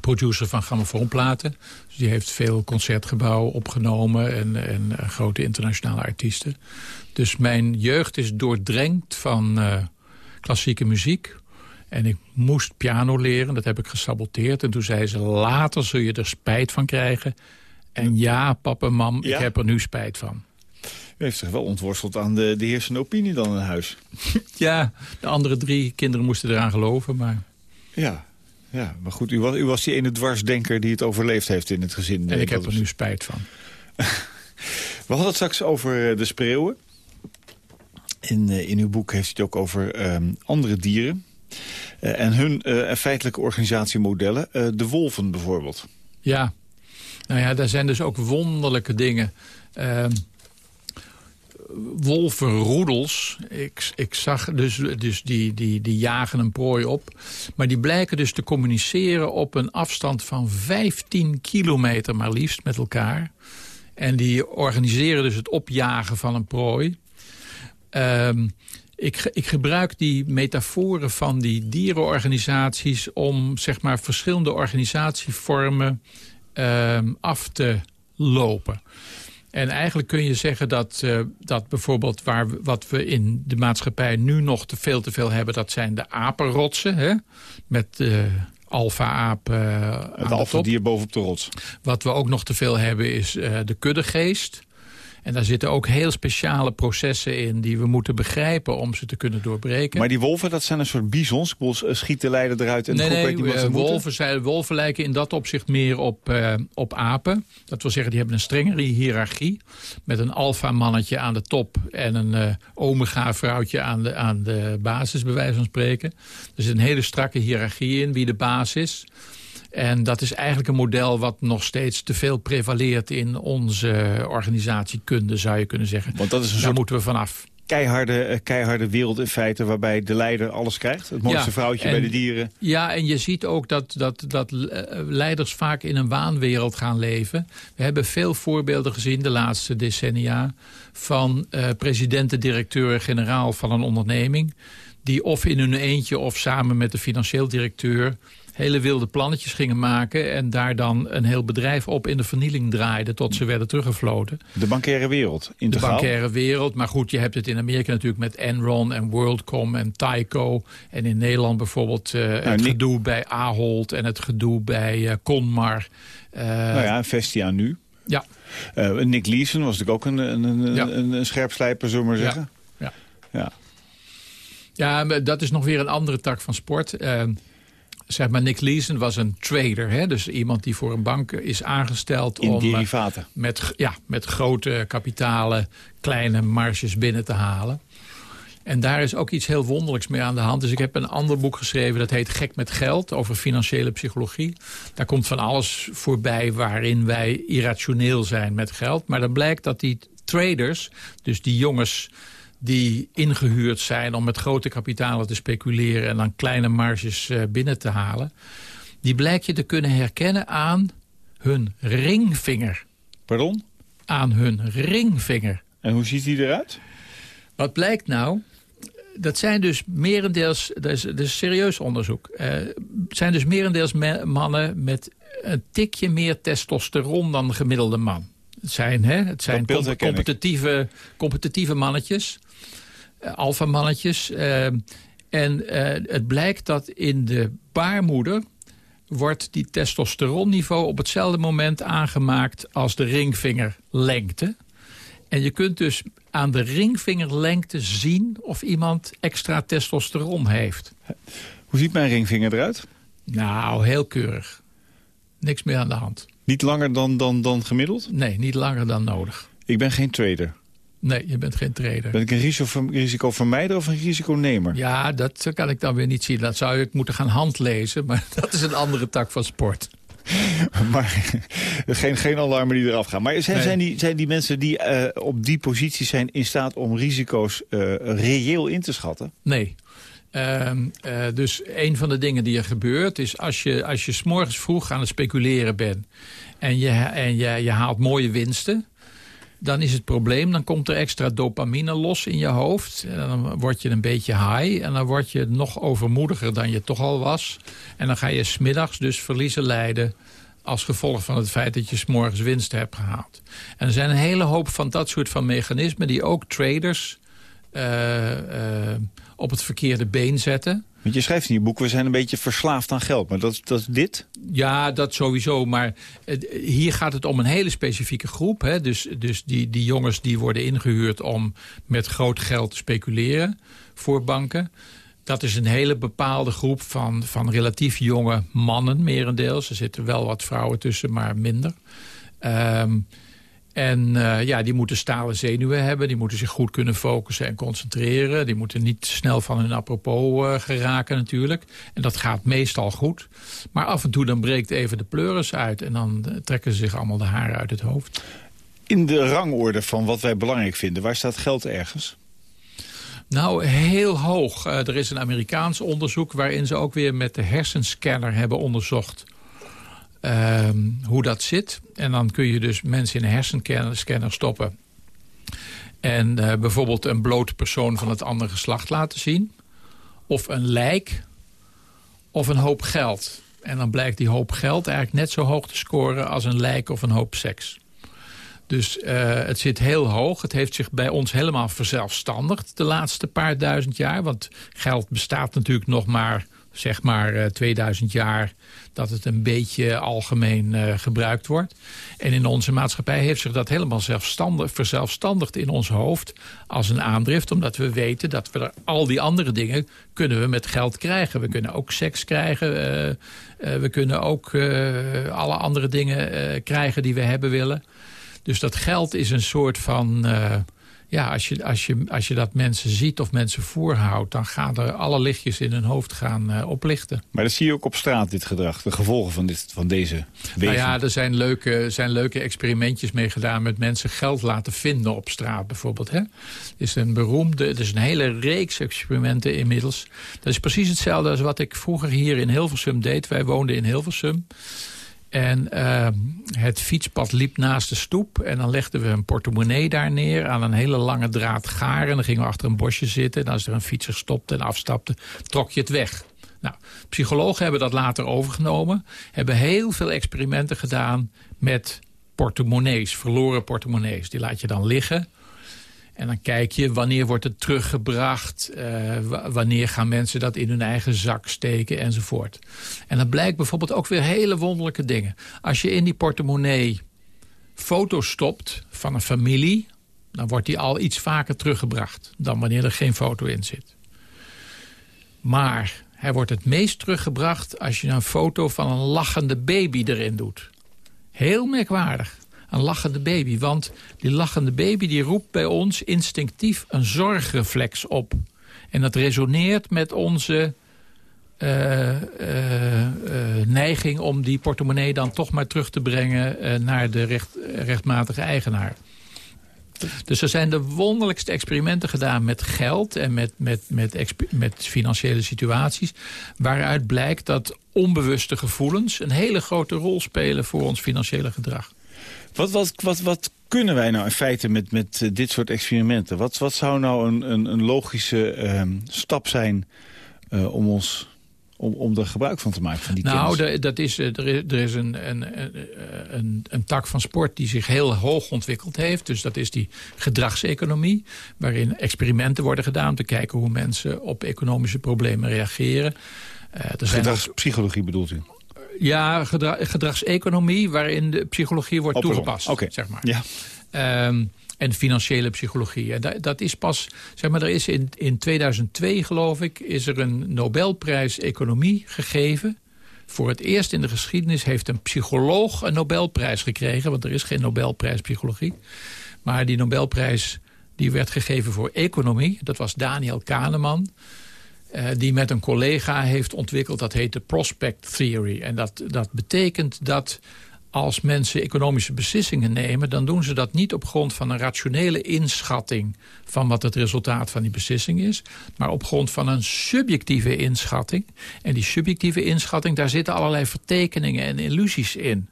producer van grammofoonplaten. Dus die heeft veel concertgebouwen opgenomen... en, en grote internationale artiesten. Dus mijn jeugd is doordrenkt van klassieke muziek... En ik moest piano leren, dat heb ik gesaboteerd. En toen zei ze, later zul je er spijt van krijgen. En ja, papa en mam, ik heb er nu spijt van. U heeft zich wel ontworsteld aan de, de heersende opinie dan in huis. ja, de andere drie kinderen moesten eraan geloven, maar... Ja, ja maar goed, u was, u was die ene dwarsdenker die het overleefd heeft in het gezin. En ik heb er nu spijt van. We hadden het straks over eh, de spreeuwen. In, eh, in uw boek heeft u het ook over ehm, andere dieren. Eh, en hun uh, feitelijke organisatiemodellen, uh, de wolven bijvoorbeeld. Ja, nou ja, daar zijn dus ook wonderlijke dingen. Wolvenroedels, ik, ik zag dus, dus die, die, die jagen een prooi op. Maar die blijken dus te communiceren op een afstand van 15 kilometer maar liefst met elkaar. En die organiseren dus het opjagen van een prooi. Um, ik, ik, gebruik die metaforen van die dierenorganisaties... om zeg maar, verschillende organisatievormen uh, af te lopen. En eigenlijk kun je zeggen dat, uh, dat bijvoorbeeld waar, wat we in de maatschappij nu nog te veel te veel hebben... dat zijn de apenrotsen, hè? met de alfa-aap Het alfa-dier bovenop de rots. Wat we ook nog te veel hebben is de kuddegeest... En daar zitten ook heel speciale processen in die we moeten begrijpen om ze te kunnen doorbreken. Maar die wolven, dat zijn een soort bizons? Schieten leider eruit en nee, nee, die uh, wolven, zijn, wolven lijken in dat opzicht meer op, uh, op apen. Dat wil zeggen, die hebben een strengere hiërarchie. Met een alfa-mannetje aan de top en een uh, omega-vrouwtje aan de, aan de basis, bij wijze van spreken. Er zit een hele strakke hiërarchie in wie de baas is. En dat is eigenlijk een model wat nog steeds te veel prevaleert in onze organisatiekunde, zou je kunnen zeggen. Want dat is een Daar soort moeten we vanaf. Keiharde, eh, keiharde wereld in feite waarbij de leider alles krijgt. Het mooiste ja, vrouwtje en, bij de dieren. Ja, en je ziet ook dat, dat, dat leiders vaak in een waanwereld gaan leven. We hebben veel voorbeelden gezien de laatste decennia... van uh, presidenten-directeur-generaal van een onderneming... die of in hun eentje of samen met de financieel directeur hele wilde plannetjes gingen maken... en daar dan een heel bedrijf op in de vernieling draaiden... tot ze werden teruggefloten. De bankaire wereld, integraal? De bankaire wereld, maar goed, je hebt het in Amerika natuurlijk... met Enron en WorldCom en Tyco. En in Nederland bijvoorbeeld uh, nou, het gedoe bij Ahold... en het gedoe bij uh, Conmar. Uh, nou ja, Vestia nu. Ja. Nick Leeson was natuurlijk ook een, een, een, ja. een, scherpslijper, zullen we maar zeggen. Ja. ja. Ja. Ja, dat is nog weer een andere tak van sport zeg maar, Nick Leeson was een trader. Hè? Dus iemand die voor een bank is aangesteld In om derivaten. met, ja, met grote kapitalen kleine marges binnen te halen. En daar is ook iets heel wonderlijks mee aan de hand. Dus ik heb een ander boek geschreven, dat heet Gek met Geld... over financiële psychologie. Daar komt van alles voorbij waarin wij irrationeel zijn met geld. Maar dan blijkt dat die traders, dus die jongens die ingehuurd zijn om met grote kapitalen te speculeren... en dan kleine marges uh, binnen te halen... die blijkt je te kunnen herkennen aan hun ringvinger. Pardon? Aan hun ringvinger. En hoe ziet die eruit? Wat blijkt nou? Dat zijn dus merendeels, dat is, dat is serieus onderzoek... Uh, zijn dus merendeels mannen met een tikje meer testosteron dan de gemiddelde man. Het zijn, hè, het zijn com competitieve, competitieve mannetjes alfamannetjes. Uh, en uh, het blijkt dat in de baarmoeder wordt die testosteronniveau op hetzelfde moment aangemaakt als de ringvingerlengte. En je kunt dus aan de ringvingerlengte zien of iemand extra testosteron heeft. Hoe ziet mijn ringvinger eruit? Nou, heel keurig. Niks meer aan de hand. Niet langer dan, dan, dan gemiddeld? Nee, niet langer dan nodig. Ik ben geen trader. Nee, je bent geen trader. Ben ik een risico, risicovermijder of een risiconemer? Ja, dat kan ik dan weer niet zien. Dat zou ik moeten gaan handlezen, maar dat is een andere tak van sport. maar geen, geen alarmen die eraf gaan. Maar zijn, zijn, die, zijn die mensen die uh, op die positie zijn in staat om risico's uh, reëel in te schatten? Nee. Uh, uh, dus een van de dingen die er gebeurt is als je, als je s'morgens vroeg aan het speculeren bent... en je, en je, je haalt mooie winsten dan is het probleem, dan komt er extra dopamine los in je hoofd. En dan word je een beetje high en dan word je nog overmoediger dan je toch al was. En dan ga je smiddags dus verliezen lijden als gevolg van het feit dat je s'morgens winst hebt gehaald. En er zijn een hele hoop van dat soort van mechanismen... die ook traders uh, uh, op het verkeerde been zetten. Want je schrijft in je boek, we zijn een beetje verslaafd aan geld. Maar dat, dat is dit? Ja, dat sowieso. Maar hier gaat het om een hele specifieke groep. Hè? Dus, dus die, die jongens die worden ingehuurd om met groot geld te speculeren voor banken. Dat is een hele bepaalde groep van, van relatief jonge mannen, merendeels. Er zitten wel wat vrouwen tussen, maar minder. Um, en uh, ja, die moeten stalen zenuwen hebben. Die moeten zich goed kunnen focussen en concentreren. Die moeten niet snel van hun apropos uh, geraken natuurlijk. En dat gaat meestal goed. Maar af en toe dan breekt even de pleuris uit. En dan uh, trekken ze zich allemaal de haren uit het hoofd. In de rangorde van wat wij belangrijk vinden, waar staat geld ergens? Nou, heel hoog. er is een Amerikaans onderzoek waarin ze ook weer met de hersenscanner hebben onderzocht uh, hoe dat zit. En dan kun je dus mensen in een hersenscanner stoppen. En uh, bijvoorbeeld een blote persoon van het andere geslacht laten zien. Of een lijk. Of een hoop geld. En dan blijkt die hoop geld eigenlijk net zo hoog te scoren... als een lijk of een hoop seks. Dus uh, het zit heel hoog. Het heeft zich bij ons helemaal verzelfstandigd de laatste paar duizend jaar. Want geld bestaat natuurlijk nog maar zeg maar uh, 2000 jaar dat het een beetje algemeen uh, gebruikt wordt. En in onze maatschappij heeft zich dat helemaal zelfstandig, verzelfstandigd in ons hoofd als een aandrift. Omdat we weten dat we er al die andere dingen kunnen we met geld krijgen. We kunnen ook seks krijgen. Uh, we kunnen ook alle andere dingen krijgen die we hebben willen. Dus dat geld is een soort van ja, als je, als, je, als je dat mensen ziet of mensen voorhoudt... dan gaan er alle lichtjes in hun hoofd gaan uh, oplichten. Maar dat zie je ook op straat, dit gedrag. De gevolgen van, dit, van deze wegen. Nou ja, er zijn leuke, zijn leuke experimentjes mee gedaan... met mensen geld laten vinden op straat bijvoorbeeld. Hè? is een beroemde, er is een hele reeks experimenten inmiddels. Dat is precies hetzelfde als wat ik vroeger hier in Hilversum deed. Wij woonden in Hilversum. En uh, het fietspad liep naast de stoep. En dan legden we een portemonnee daar neer aan een hele lange draad gaar. En dan gingen we achter een bosje zitten. En als er een fietser stopte en afstapte, trok je het weg. Nou, psychologen hebben dat later overgenomen. Hebben heel veel experimenten gedaan met portemonnees, verloren portemonnees. Die laat je dan liggen. En dan kijk je wanneer wordt het teruggebracht. Uh, wanneer gaan mensen dat in hun eigen zak steken enzovoort. En dan blijkt bijvoorbeeld ook weer hele wonderlijke dingen. Als je in die portemonnee foto's stopt van een familie... dan wordt die al iets vaker teruggebracht dan wanneer er geen foto in zit. Maar hij wordt het meest teruggebracht als je een foto van een lachende baby erin doet. Heel merkwaardig een lachende baby. Want die lachende baby die roept bij ons instinctief een zorgreflex op. En dat resoneert met onze uh, uh, neiging om die portemonnee dan toch maar terug te brengen naar de recht, rechtmatige eigenaar. Dus er zijn de wonderlijkste experimenten gedaan met geld en met, met, met, met financiële situaties. Waaruit blijkt dat onbewuste gevoelens een hele grote rol spelen voor ons financiële gedrag. Wat, wat, wat, wat kunnen wij nou in feite met, met uh, dit soort experimenten? Wat, wat zou nou een, een, een logische uh, stap zijn uh, om ons om, om er gebruik van te maken van die nou, kennis? Nou, dat is, er is, er is een, een, een, een tak van sport die zich heel hoog ontwikkeld heeft. Dus dat is die gedragseconomie. Waarin experimenten worden gedaan om te kijken hoe mensen op economische problemen reageren. Uh, er Gedragspsychologie bedoelt u? Ja, gedra gedragseconomie waarin de psychologie wordt toegepast. Okay. Zeg maar. ja. Um, en financiële psychologie. En dat, dat, is pas, zeg maar, er is in, in 2002 geloof ik, is er een Nobelprijs economie gegeven. Voor het eerst in de geschiedenis heeft een psycholoog een Nobelprijs gekregen. Want er is geen Nobelprijs psychologie. Maar die Nobelprijs Die werd gegeven voor economie. Dat was Daniel Kahneman. Uh, die met een collega heeft ontwikkeld. Dat heet de Prospect Theory. En dat, dat betekent dat als mensen economische beslissingen nemen... dan doen ze dat niet op grond van een rationele inschatting... van wat het resultaat van die beslissing is... maar op grond van een subjectieve inschatting. En die subjectieve inschatting, daar zitten allerlei vertekeningen en illusies in.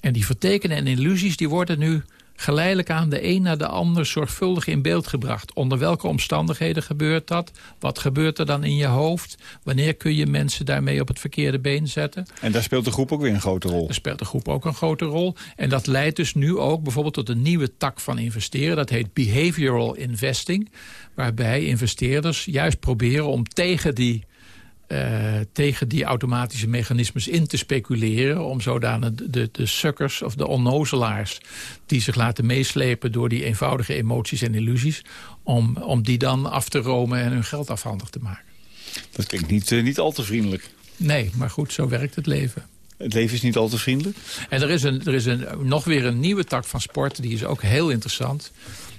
En die vertekeningen en illusies die worden nu geleidelijk aan de een naar de ander zorgvuldig in beeld gebracht. Onder welke omstandigheden gebeurt dat? Wat gebeurt er dan in je hoofd? Wanneer kun je mensen daarmee op het verkeerde been zetten? En daar speelt de groep ook weer een grote rol. Daar speelt de groep ook een grote rol. En dat leidt dus nu ook bijvoorbeeld tot een nieuwe tak van investeren. Dat heet behavioral investing. Waarbij investeerders juist proberen om tegen die uh, tegen die automatische mechanismes in te speculeren... om zodanig de, de, sukkers of de onnozelaars... die zich laten meeslepen door die eenvoudige emoties en illusies... om, om die dan af te romen en hun geld afhandig te maken. Dat klinkt niet, uh, niet al te vriendelijk. Nee, maar goed, zo werkt het leven. Het leven is niet al te vriendelijk? En er is, een, er is een, nog weer een nieuwe tak van sport, die is ook heel interessant.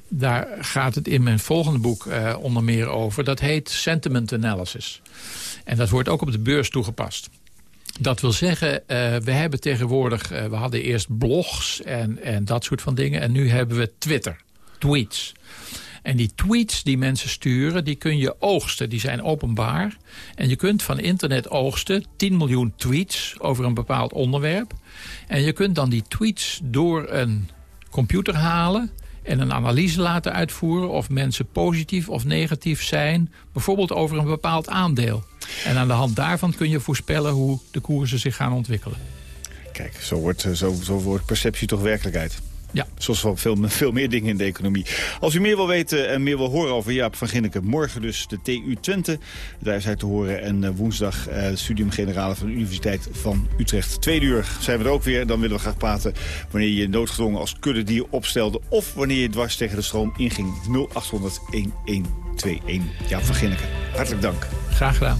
Daar gaat het in mijn volgende boek uh, onder meer over. Dat heet Sentiment Analysis. En dat wordt ook op de beurs toegepast. Dat wil zeggen, uh, we hebben tegenwoordig... Uh, we hadden eerst blogs en, en dat soort van dingen. En nu hebben we Twitter, tweets. En die tweets die mensen sturen, die kun je oogsten. Die zijn openbaar. En je kunt van internet oogsten 10 miljoen tweets over een bepaald onderwerp. En je kunt dan die tweets door een computer halen en een analyse laten uitvoeren of mensen positief of negatief zijn, bijvoorbeeld over een bepaald aandeel. En aan de hand daarvan kun je voorspellen hoe de koersen zich gaan ontwikkelen. Kijk, zo wordt, eh, zo, zo wordt perceptie toch werkelijkheid. Ja. Zoals wel veel, veel meer dingen in de economie. Als u meer wil weten en meer wil horen over Jaap van Ginneke... morgen dus de TU Twente. Daar is hij te horen. En uh, woensdag uh, studium generale van de Universiteit van Utrecht. Tweede uur zijn we er ook weer. Dan willen we graag praten wanneer je noodgedwongen als kuddedier opstelde... of wanneer je dwars tegen de stroom inging. 0800 1121. Jaap van Ginneke, hartelijk dank. Graag gedaan.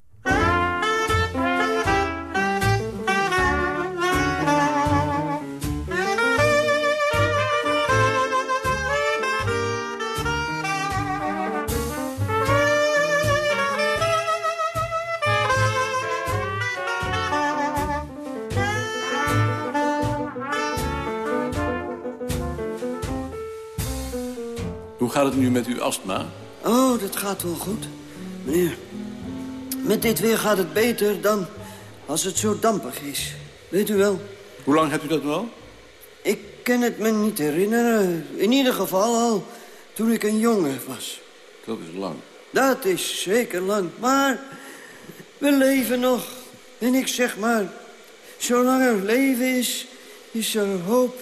Gaat het nu met uw astma? Oh, dat gaat wel goed, meneer. Met dit weer gaat het beter dan als het zo dampig is. Weet u wel? Hoe lang hebt u dat wel? Ik kan het me niet herinneren. In ieder geval al toen ik een jongen was. Dat is lang. Dat is zeker lang, maar we leven nog. En ik zeg maar, zolang er leven is, is er hoop.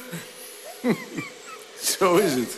Zo is het.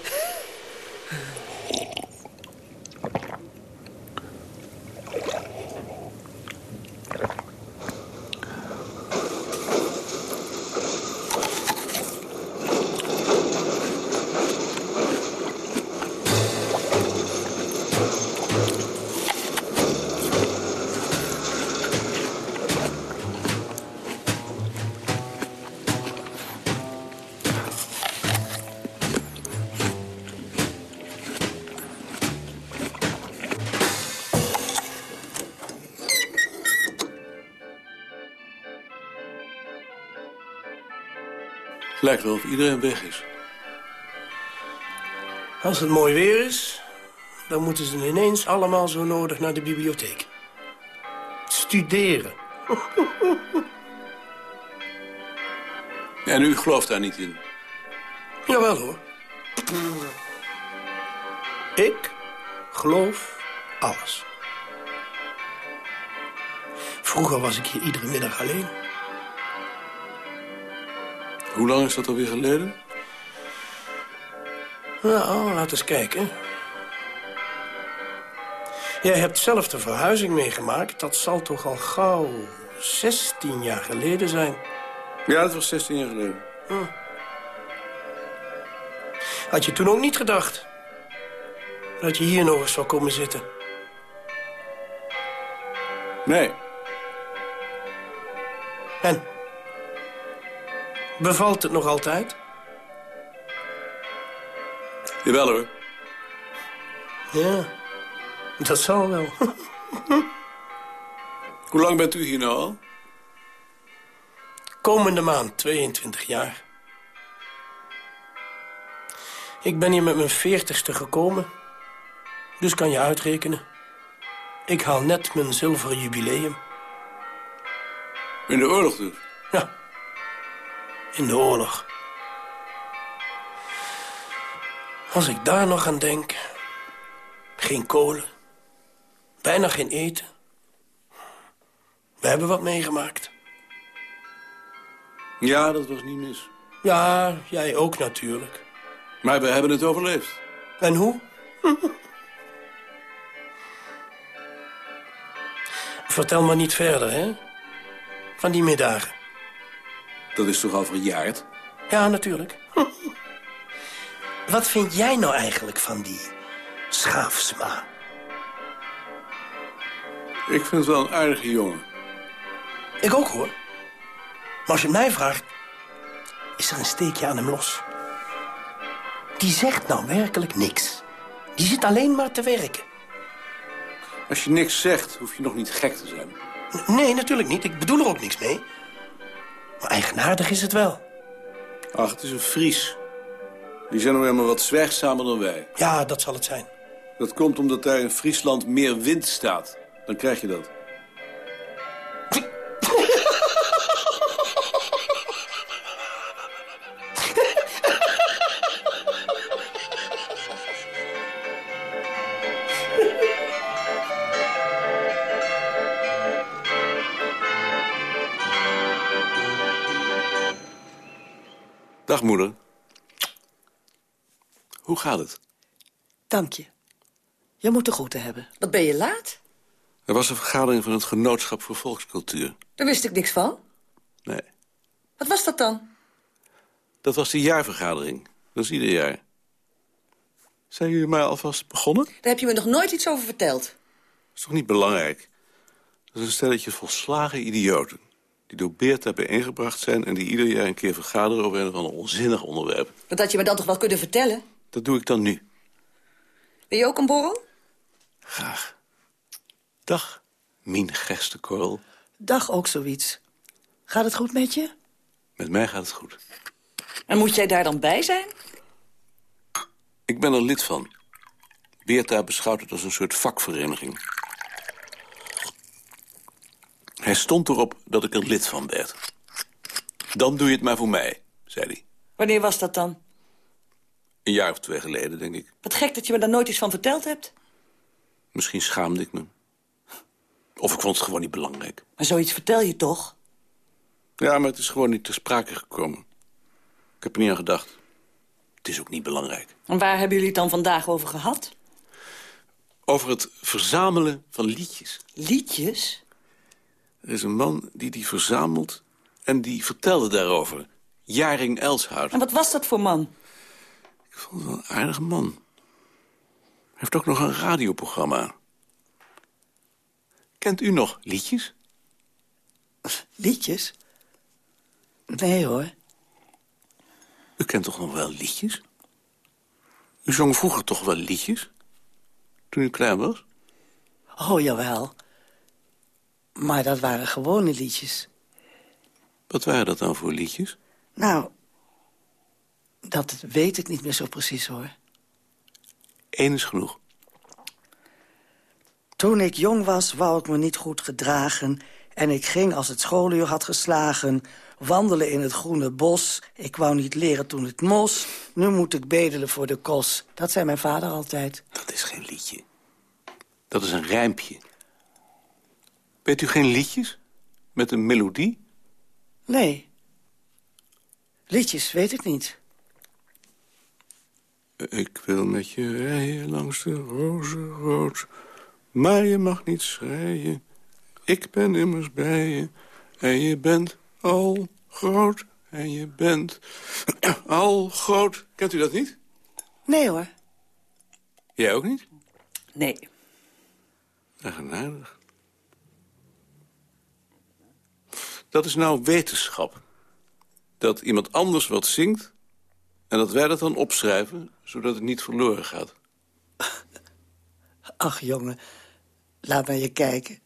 lijkt wel of iedereen weg is. Als het mooi weer is, dan moeten ze ineens allemaal zo nodig naar de bibliotheek. Studeren. En u gelooft daar niet in? Jawel hoor. Ik geloof alles. Vroeger was ik hier iedere middag alleen. Hoe lang is dat alweer geleden? Nou, laten we eens kijken. Jij hebt zelf de verhuizing meegemaakt. Dat zal toch al gauw 16 jaar geleden zijn. Ja, dat was 16 jaar geleden. Hm. Had je toen ook niet gedacht... dat je hier nog eens zou komen zitten? Nee. En? Bevalt het nog altijd? Jawel hoor. Ja, dat zal wel. Hoe lang bent u hier nou al? Komende maand, 22 jaar. Ik ben hier met mijn veertigste gekomen. Dus kan je uitrekenen. Ik haal net mijn zilveren jubileum. In de oorlog dus? Ja, in de oorlog. Als ik daar nog aan denk... Geen kolen. Bijna geen eten. We hebben wat meegemaakt. Ja, dat was niet mis. Ja, jij ook natuurlijk. Maar we hebben het overleefd. En hoe? Vertel maar niet verder, hè? Van die middagen. Dat is toch al verjaard? Ja, natuurlijk. Wat vind jij nou eigenlijk van die schaafsma? Ik vind het wel een aardige jongen. Ik ook, hoor. Maar als je mij vraagt, is er een steekje aan hem los. Die zegt nou werkelijk niks. Die zit alleen maar te werken. Als je niks zegt, hoef je nog niet gek te zijn. Nee, natuurlijk niet. Ik bedoel er ook niks mee. Maar eigenaardig is het wel. Ach, het is een Fries. Die zijn nog helemaal wat zwijgzamer dan wij. Ja, dat zal het zijn. Dat komt omdat daar in Friesland meer wind staat. Dan krijg je dat. Gaat het? Dank je. Je moet de groeten hebben. Wat ben je laat? Er was een vergadering van het Genootschap voor Volkscultuur. Daar wist ik niks van. Nee, Wat was dat dan? dat was de jaarvergadering. Dat is ieder jaar. Zijn jullie maar alvast begonnen? Daar heb je me nog nooit iets over verteld. Dat is toch niet belangrijk? Dat is een stelletje volslagen idioten. Die door Beerta bijeengebracht zijn... en die ieder jaar een keer vergaderen over een of ander onzinnig onderwerp. Dat had je me dan toch wel kunnen vertellen? Dat doe ik dan nu. Wil je ook een borrel? Graag. Dag, Mien Gerstekorrel. Dag ook zoiets. Gaat het goed met je? Met mij gaat het goed. En moet jij daar dan bij zijn? Ik ben er lid van. Beerta beschouwt het als een soort vakvereniging. Hij stond erop dat ik er lid van werd. Dan doe je het maar voor mij, zei hij. Wanneer was dat dan? Een jaar of twee geleden, denk ik. Wat gek dat je me daar nooit iets van verteld hebt. Misschien schaamde ik me. Of ik vond het gewoon niet belangrijk. Maar zoiets vertel je toch? Ja, maar het is gewoon niet ter sprake gekomen. Ik heb er niet aan gedacht. Het is ook niet belangrijk. En waar hebben jullie het dan vandaag over gehad? Over het verzamelen van liedjes. Liedjes? Er is een man die die verzamelt en die vertelde daarover. Jaring Elshout. En wat was dat voor man? Ik vond het wel een aardige man. Hij heeft ook nog een radioprogramma. Kent u nog liedjes? Liedjes? Nee hoor. U kent toch nog wel liedjes? U zong vroeger toch wel liedjes? Toen u klein was? Oh, jawel. Maar dat waren gewone liedjes. Wat waren dat dan voor liedjes? Nou, dat weet ik niet meer zo precies, hoor. Eén is genoeg. Toen ik jong was, wou ik me niet goed gedragen... en ik ging als het schooluur had geslagen... wandelen in het groene bos. Ik wou niet leren toen het mos. Nu moet ik bedelen voor de kos. Dat zei mijn vader altijd. Dat is geen liedje. Dat is een rijmpje. Weet u geen liedjes? Met een melodie? Nee. Liedjes weet ik niet. Ik wil met je rijden langs de rozenrood. Maar je mag niet schreien. Ik ben immers bij je. En je bent al groot. En je bent al groot. Kent u dat niet? Nee hoor. Jij ook niet? Nee. Eigenaardig. Dat is nou wetenschap. Dat iemand anders wat zingt... en dat wij dat dan opschrijven, zodat het niet verloren gaat. Ach jongen, laat naar je kijken.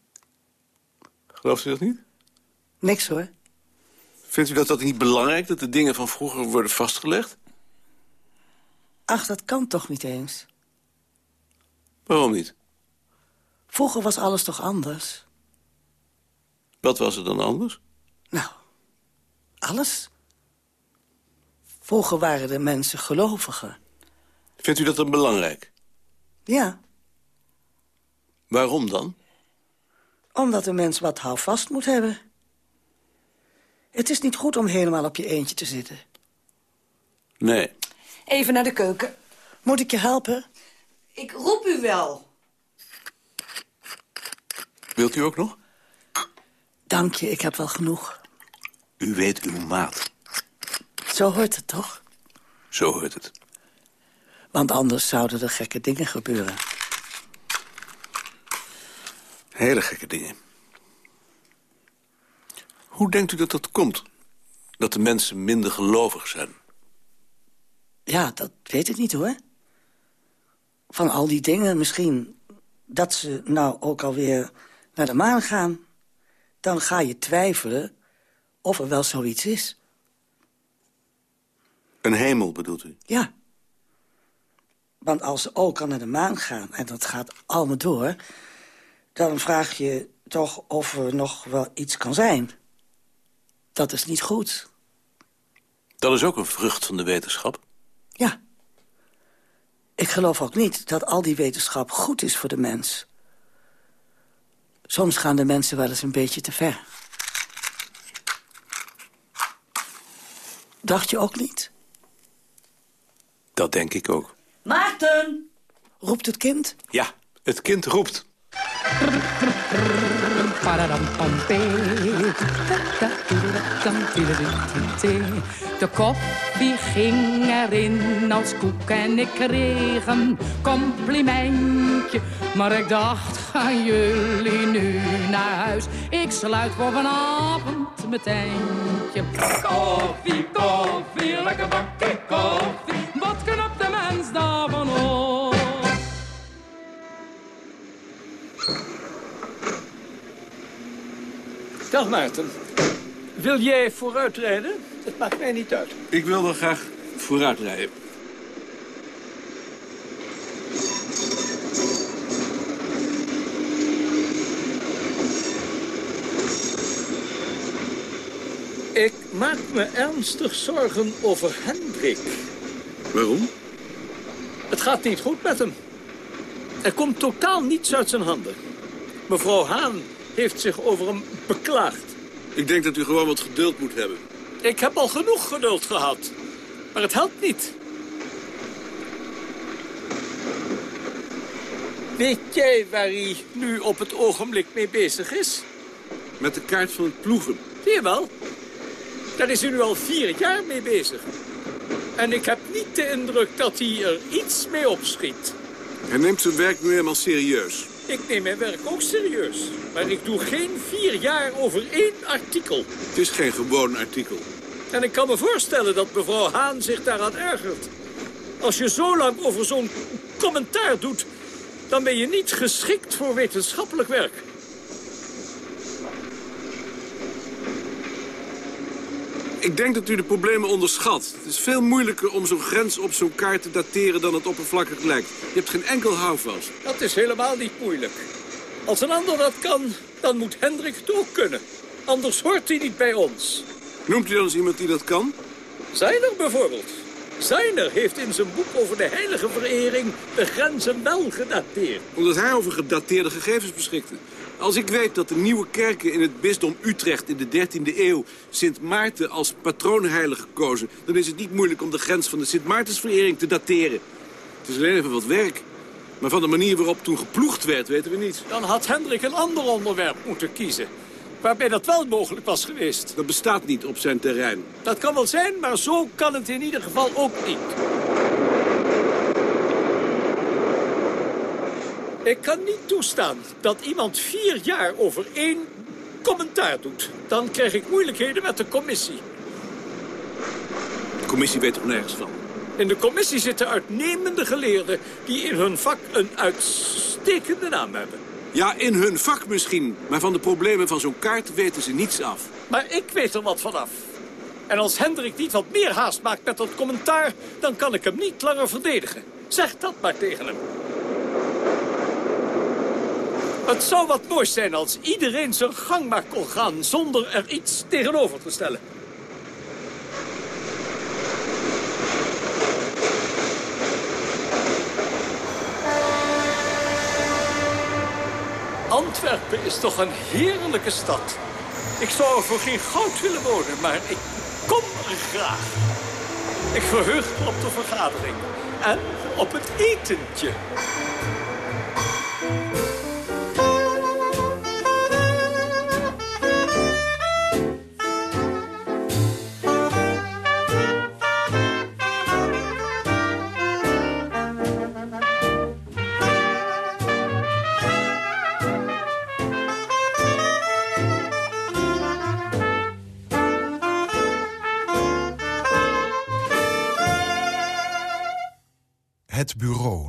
Gelooft u dat niet? Niks hoor. Vindt u dat dat niet belangrijk, dat de dingen van vroeger worden vastgelegd? Ach, dat kan toch niet eens? Waarom niet? Vroeger was alles toch anders? Wat was er dan anders? Nou, alles. Vroeger waren de mensen geloviger. Vindt u dat dan belangrijk? Ja, Waarom dan? omdat de mens wat houvast moet hebben. Het is niet goed om helemaal op je eentje te zitten. Nee. Even naar de keuken. Moet ik je helpen? Ik roep u wel. Wilt u ook nog? Dank je, ik heb wel genoeg. U weet uw maat. Zo hoort het toch? Zo hoort het. Want anders zouden er gekke dingen gebeuren. Hele gekke dingen. Hoe denkt u dat dat komt? Dat de mensen minder gelovig zijn? Ja, dat weet ik niet hoor. Van al die dingen misschien dat ze nou ook alweer naar de maan gaan. Dan ga je twijfelen of er wel zoiets is. Een hemel, bedoelt u? Ja. Want als ze ook al naar de maan gaan en dat gaat allemaal door... dan vraag je toch of er nog wel iets kan zijn. Dat is niet goed. Dat is ook een vrucht van de wetenschap. Ja. Ik geloof ook niet dat al die wetenschap goed is voor de mens. Soms gaan de mensen wel eens een beetje te ver. Dacht je ook niet? Dat denk ik ook. Maarten! Roept het kind? Ja, het kind roept. De koffie ging erin als koek en ik kreeg een complimentje. Maar ik dacht, gaan jullie nu naar huis? Ik sluit voor vanavond mijn tentje. Koffie, koffie, lekker bakje koffie. Dag Maarten. Wil jij vooruitrijden? Het maakt mij niet uit. Ik wil er graag vooruit rijden. Ik maak me ernstig zorgen over Hendrik. Waarom? Het gaat niet goed met hem. Er komt totaal niets uit zijn handen. Mevrouw Haan heeft zich over hem beklaagd. Ik denk dat u gewoon wat geduld moet hebben. Ik heb al genoeg geduld gehad. Maar het helpt niet. Weet jij waar hij nu op het ogenblik mee bezig is? Met de kaart van het ploegen. Zie je wel? Daar is hij nu al vier jaar mee bezig. En ik heb niet de indruk dat hij er iets mee opschiet. Hij neemt zijn werk nu helemaal serieus. Ik neem mijn werk ook serieus. Maar ik doe geen vier jaar over één artikel. Het is geen gewoon artikel. En ik kan me voorstellen dat mevrouw Haan zich daaraan ergert. Als je zo lang over zo'n commentaar doet... dan ben je niet geschikt voor wetenschappelijk werk. Ik denk dat u de problemen onderschat. Het is veel moeilijker om zo'n grens op zo'n kaart te dateren dan het oppervlakkig lijkt. Je hebt geen enkel houvast. Dat is helemaal niet moeilijk. Als een ander dat kan, dan moet Hendrik het ook kunnen. Anders hoort hij niet bij ons. Noemt u dan eens iemand die dat kan? Zijner bijvoorbeeld. Zijner heeft in zijn boek over de heilige verering de grenzen wel gedateerd. Omdat hij over gedateerde gegevens beschikte. Als ik weet dat de nieuwe kerken in het bisdom Utrecht in de 13e eeuw Sint Maarten als patroonheilige kozen, dan is het niet moeilijk om de grens van de Sint Maartensverering te dateren. Het is alleen even wat werk. Maar van de manier waarop toen geploegd werd, weten we niet. Dan had Hendrik een ander onderwerp moeten kiezen. Waarbij dat wel mogelijk was geweest. Dat bestaat niet op zijn terrein. Dat kan wel zijn, maar zo kan het in ieder geval ook niet. Ik kan niet toestaan dat iemand vier jaar over één commentaar doet. Dan krijg ik moeilijkheden met de commissie. De commissie weet er nergens van. In de commissie zitten uitnemende geleerden... die in hun vak een uitstekende naam hebben. Ja, in hun vak misschien. Maar van de problemen van zo'n kaart weten ze niets af. Maar ik weet er wat vanaf. En als Hendrik niet wat meer haast maakt met dat commentaar... dan kan ik hem niet langer verdedigen. Zeg dat maar tegen hem. Het zou wat moois zijn als iedereen zijn gang maar kon gaan... zonder er iets tegenover te stellen. Antwerpen is toch een heerlijke stad. Ik zou er voor geen goud willen wonen, maar ik kom er graag. Ik verheug me op de vergadering en op het etentje.